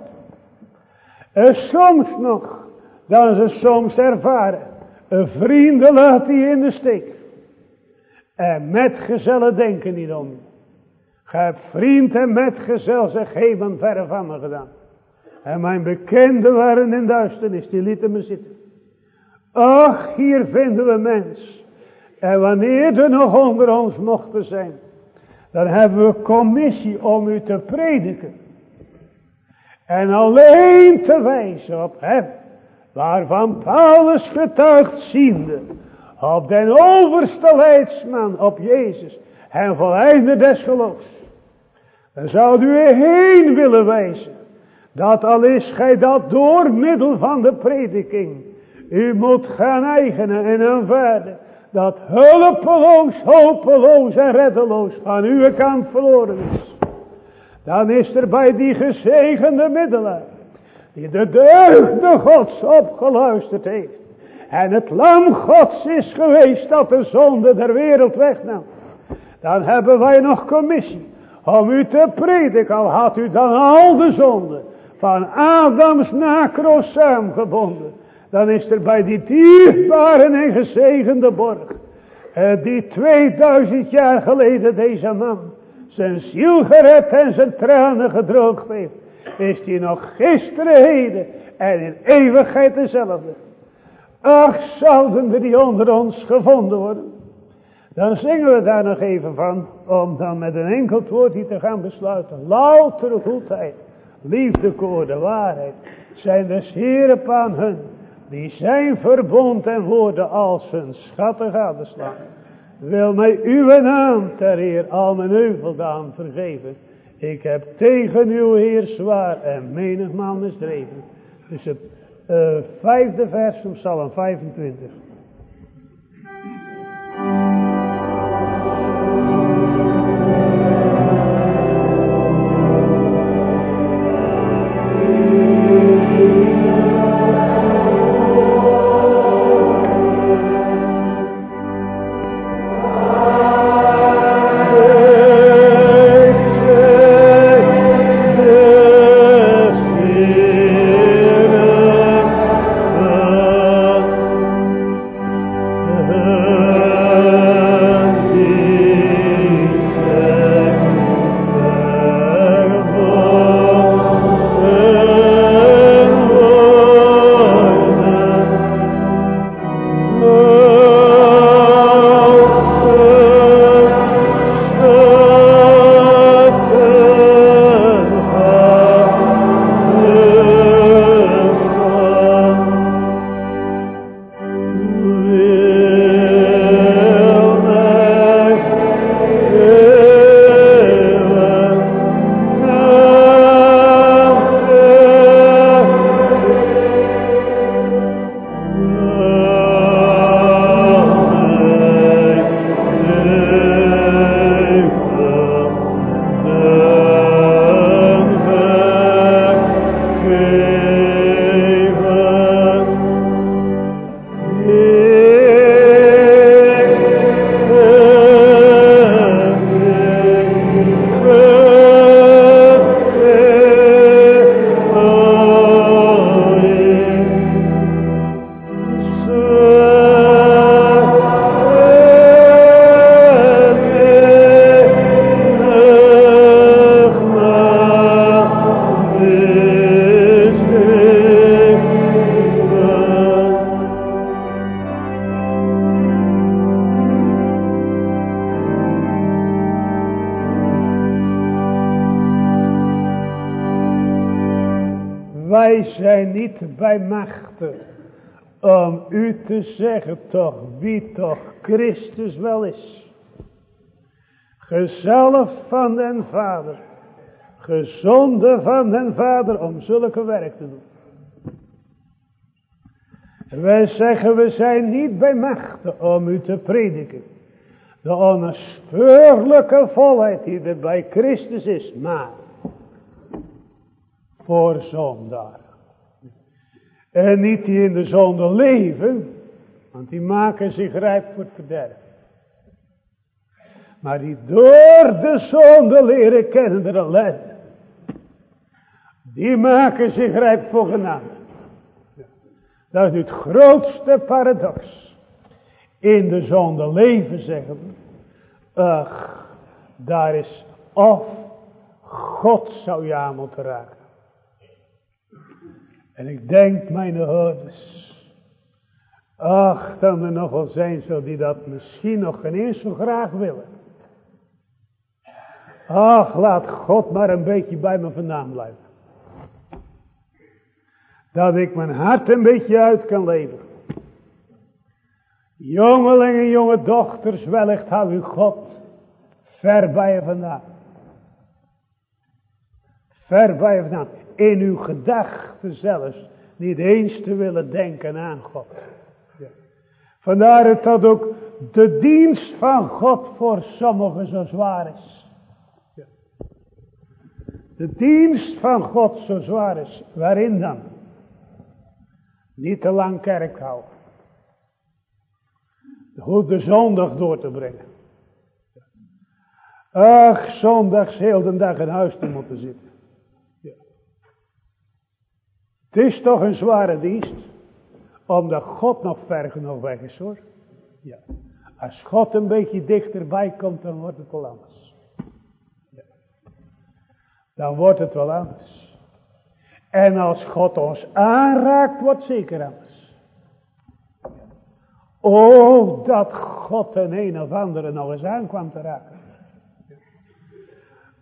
En soms nog, dan ze soms ervaren, een vrienden laat hij in de steek. En metgezellen denken niet om je. Hebt vriend en metgezel zich heen verre van me gedaan. En mijn bekenden waren in duisternis, die lieten me zitten. Ach, hier vinden we mens. En wanneer er nog onder ons mochten zijn, dan hebben we commissie om u te prediken. En alleen te wijzen op hem, waarvan Paulus getuigt ziende, op den overste leidsman, op Jezus, en voleinde des geloofs. Dan zou u heen willen wijzen, dat al is gij dat door middel van de prediking, u moet gaan eigenen en aanvaarden dat hulpeloos, hopeloos en reddeloos aan uw kant verloren is. Dan is er bij die gezegende middelaar, die de deugde gods opgeluisterd heeft. En het lam gods is geweest dat de zonde der wereld wegnam. Dan hebben wij nog commissie om u te prediken, al had u dan al de zonde van Adams nakroos samengebonden dan is er bij die dierbare en gezegende borg, eh, die 2000 jaar geleden deze man zijn ziel gered en zijn tranen gedroogd heeft, is die nog gisteren, heden en in eeuwigheid dezelfde. Ach, zouden er die onder ons gevonden worden. Dan zingen we daar nog even van, om dan met een enkel woord hier te gaan besluiten. Loutere goedheid, liefde, de waarheid, zijn de heren aan hun die zijn verbond en woorden als hun schatten gadeslaan. Wil mij uw naam ter eer al mijn euveldaan vergeven. Ik heb tegen uw Heer zwaar en menigmaal misdreven. Dus het uh, vijfde vers van Psalm 25. Te zeggen toch wie toch Christus wel is. Gezalfd van den Vader, gezonde van den Vader om zulke werk te doen. Wij zeggen we zijn niet bij machten om u te prediken. De onnaspeurlijke volheid die er bij Christus is, maar voor zondaar. En niet die in de zonde leven, want die maken zich rijp voor het verderf. Maar die door de zonde leren kennen de ellende. Die maken zich rijp voor genade. Dat is nu het grootste paradox. In de zonde leven zeggen we. Ach, daar is of God zou je aan moeten raken. En ik denk, mijn hoorders. Ach, dan er nog wel zijn zo die dat misschien nog geen eens zo graag willen. Ach, laat God maar een beetje bij me vandaan blijven. Dat ik mijn hart een beetje uit kan leven. Jongelingen, jonge dochters, wellicht hou u God ver bij je vandaan. Ver bij je vandaan. In uw gedachten zelfs niet eens te willen denken aan God. Vandaar het dat ook de dienst van God voor sommigen zo zwaar is. De dienst van God zo zwaar is. Waarin dan? Niet te lang kerk houden. Goed de zondag door te brengen. Ach, zondags heel de dag in huis te moeten zitten. Het is toch een zware dienst. Omdat God nog ver genoeg weg is hoor. Ja. Als God een beetje dichterbij komt, dan wordt het wel anders. Ja. Dan wordt het wel anders. En als God ons aanraakt, wordt het zeker anders. Oh, dat God een een of andere nog eens aankwam te raken.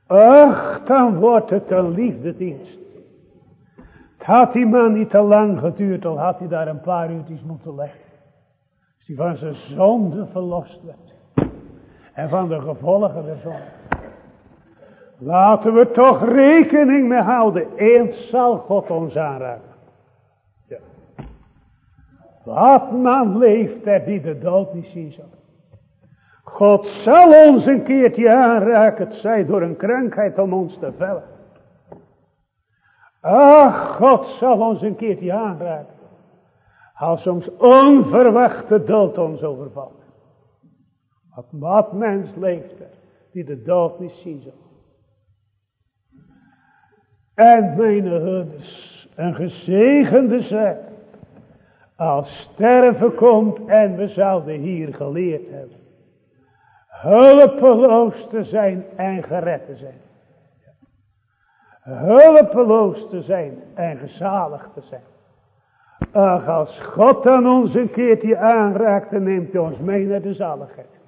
Ach, dan wordt het een liefdedienst. Het had die man niet te lang geduurd, al had hij daar een paar uurtjes moeten leggen. Als hij van zijn zonde verlost werd. En van de gevolgen zonde. Laten we toch rekening mee houden. Eens zal God ons aanraken. Wat man leeft er die de dood niet zien zal. God zal ons een keertje aanraken, het zij door een krankheid om ons te vellen. Ach, God zal ons een keertje aanraken. Als soms onverwachte dood ons overvalt. Wat, wat mens leeft er, die de dood niet zien zal. En mijn herders, een gezegende zaak als sterven komt en we zouden hier geleerd hebben. Hulpeloos te zijn en gered te zijn. Hulpeloos te zijn en gezalig te zijn. Ach, als God dan ons een keertje aanraakt, neemt hij ons mee naar de zaligheid.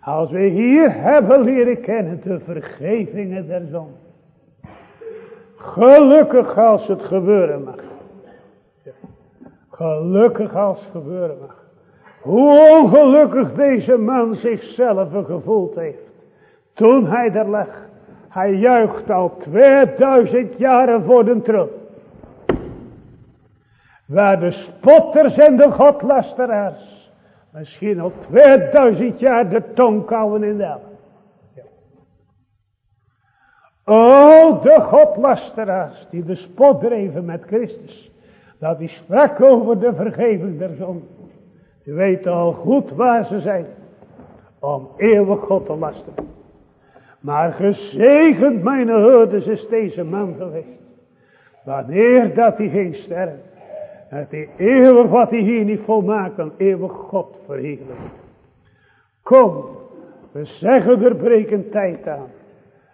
Als we hier hebben leren kennen de vergevingen der zon. Gelukkig als het gebeuren mag. Gelukkig als gebeuren mag. Hoe ongelukkig deze man zichzelf gevoeld heeft. Toen hij er lag. Hij juicht al 2000 jaren voor de troon. Waar de spotters en de godlasteraars. Misschien al 2000 jaar de tong kouwen in de hel. De godlasteraars die de spot dreven met Christus. Dat hij sprak over de vergeving der zon. Je weet al goed waar ze zijn. Om eeuwig God te lasten. Maar gezegend mijn herders is deze man geweest. Wanneer dat hij ging sterven. Dat hij eeuwig wat hij hier niet volmaakt kan. Eeuwig God verheerlijken. Kom. We zeggen er breken tijd aan.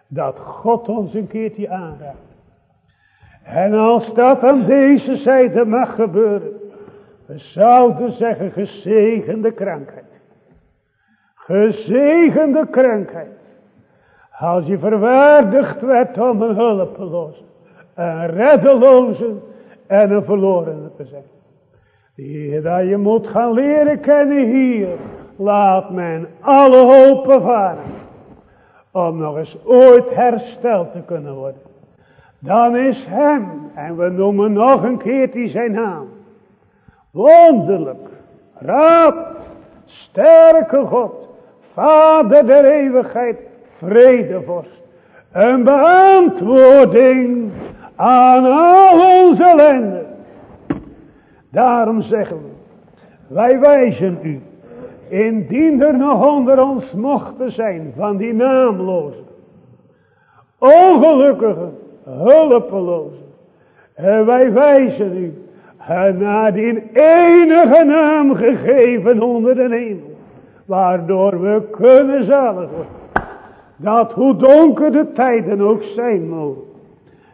Dat God ons een keertje aanraakt. En als dat aan deze zijde mag gebeuren, we zouden zeggen gezegende krankheid. Gezegende krankheid. Als je verwaardigd werd om een hulpeloze, een reddeloze en een verlorene te zijn. Die dat je moet gaan leren kennen hier. Laat men alle hopen varen. Om nog eens ooit hersteld te kunnen worden. Dan is hem, en we noemen nog een keer die zijn naam. Wonderlijk, raad, sterke God, Vader der eeuwigheid, vredevorst. Een beantwoording aan al onze ellende. Daarom zeggen we, wij wijzen u, indien er nog onder ons mochten zijn van die naamloze, ongelukkige, hulpeloze. En wij wijzen u naar die enige naam gegeven onder de hemel, waardoor we kunnen zalig worden. Dat hoe donker de tijden ook zijn mogen.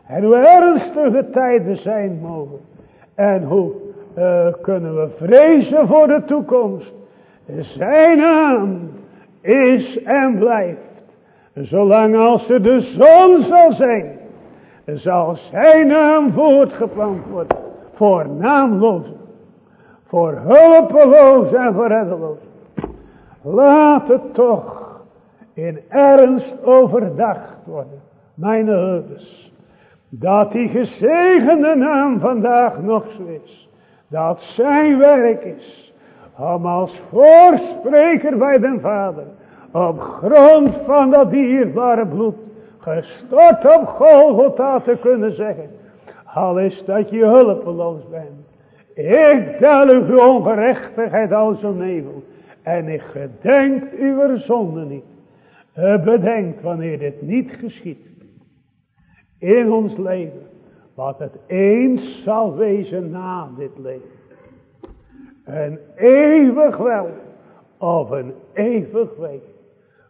En hoe ernstig de tijden zijn mogen. En hoe uh, kunnen we vrezen voor de toekomst. Zijn naam is en blijft. Zolang als er de zon zal zijn. Zal zijn naam voortgeplant worden. Voor naamlozen. Voor hulpeloos en voor reddeloos. Laat het toch in ernst overdacht worden. Mijn hulpes. Dat die gezegende naam vandaag nog zo is. Dat zijn werk is. Om als voorspreker bij den Vader. Op grond van dat dierbare bloed. Gestort op Golgotha te kunnen zeggen. Al is dat je hulpeloos bent. Ik tel uw ongerechtigheid als een nevel. En ik gedenk uw zonde niet. Bedenk wanneer dit niet geschiet in ons leven. Wat het eens zal wezen na dit leven. Een eeuwig wel of een eeuwig wee.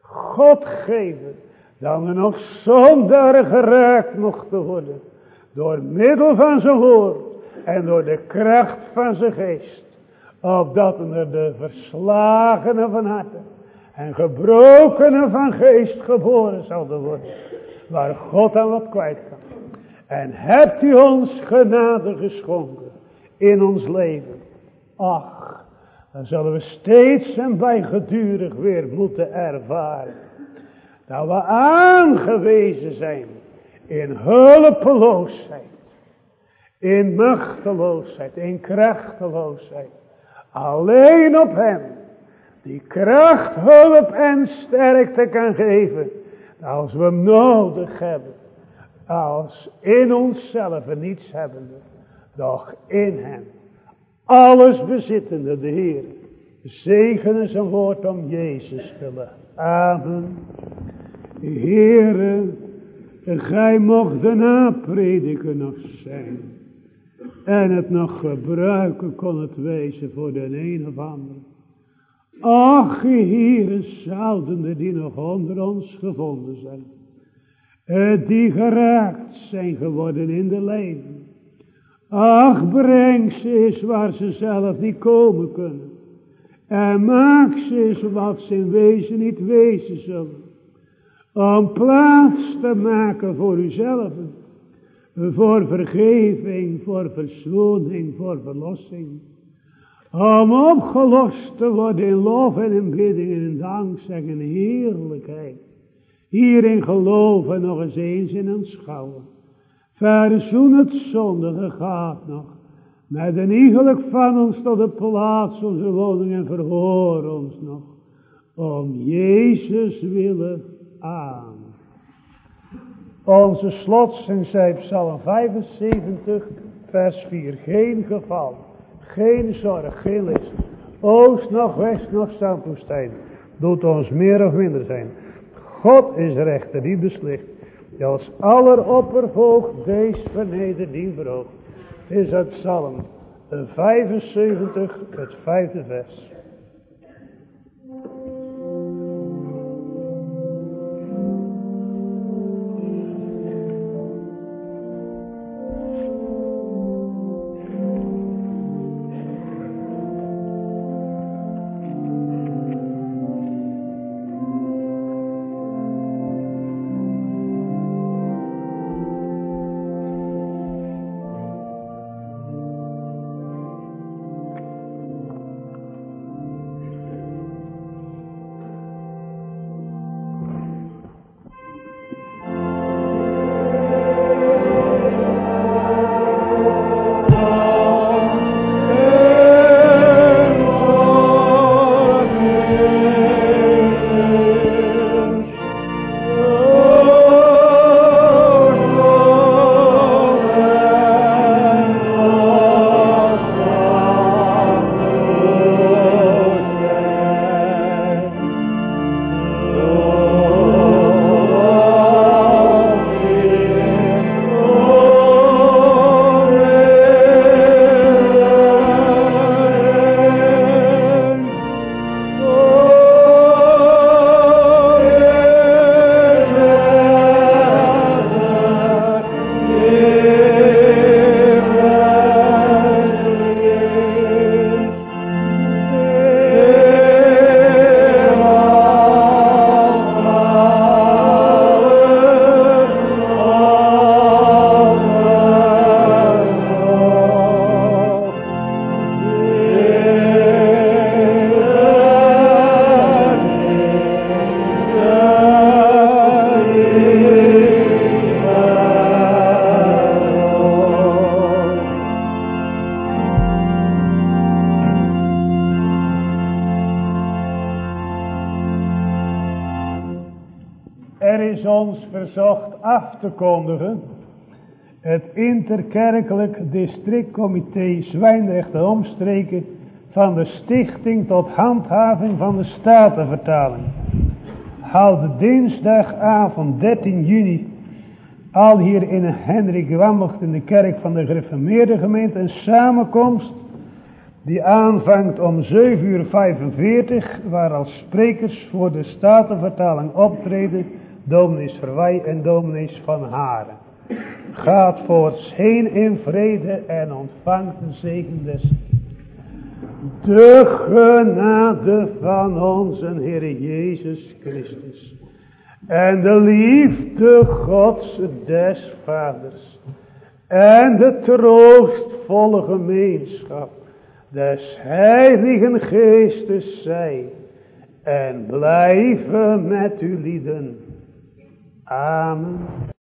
God geven dat we nog zonder geraakt mochten worden. Door middel van zijn woord en door de kracht van zijn geest. Opdat we de verslagenen van harte en gebrokenen van geest geboren zouden worden waar God aan wat kwijt kan. En hebt u ons genade geschonken in ons leven. Ach, dan zullen we steeds en bij gedurig weer moeten ervaren. Dat we aangewezen zijn in hulpeloosheid. In machteloosheid, in krachteloosheid. Alleen op hem. Die kracht, hulp en sterkte kan geven als we hem nodig hebben. Als in onszelf niets hebbende. Doch in hem. Alles bezittende de Heer. Zegenen zijn woord om Jezus willen. Amen. Heere. Gij mocht de naprediker nog zijn. En het nog gebruiken kon het wezen voor de een of ander. Ach, Heere, zouden die nog onder ons gevonden zijn. Die geraakt zijn geworden in de leven. Ach, breng ze eens waar ze zelf niet komen kunnen. En maak ze eens wat ze in wezen niet wezen zullen. Om plaats te maken voor uzelf. Voor vergeving, voor verzoening, voor verlossing. Om opgelost te worden in lof en in bidding en in dankzeg en heerlijkheid. Hierin geloven nog eens eens in aanschouwen. Verzoen het zondige gaat nog. Met een iegelijk van ons tot de plaats onze woning en verhoor ons nog. Om Jezus willen aan. Onze slotzing zei Psalm 75 vers 4. Geen geval geen zorg, geen list. Oost nog, west nog, zandwoestijn. Doet ons meer of minder zijn. God is rechter, die beslicht. Die als aller oppervoogd deze verneder die verhoogt. Is het psalm 75, het vijfde vers. Interkerkelijk districtcomité Zwijndrecht omstreken van de stichting tot handhaving van de statenvertaling. Houdt dinsdagavond 13 juni al hier in Hendrik Wambocht in de kerk van de gereformeerde gemeente een samenkomst die aanvangt om 7 uur 45 waar als sprekers voor de statenvertaling optreden dominees Verwij en dominees Van Haren. Gaat voorts heen in vrede en ontvangt de zegen des de genade van onze Heer Jezus Christus en de liefde Gods des Vaders en de troostvolle gemeenschap des Heiligen Geestes zij en blijven met u lieden. Amen.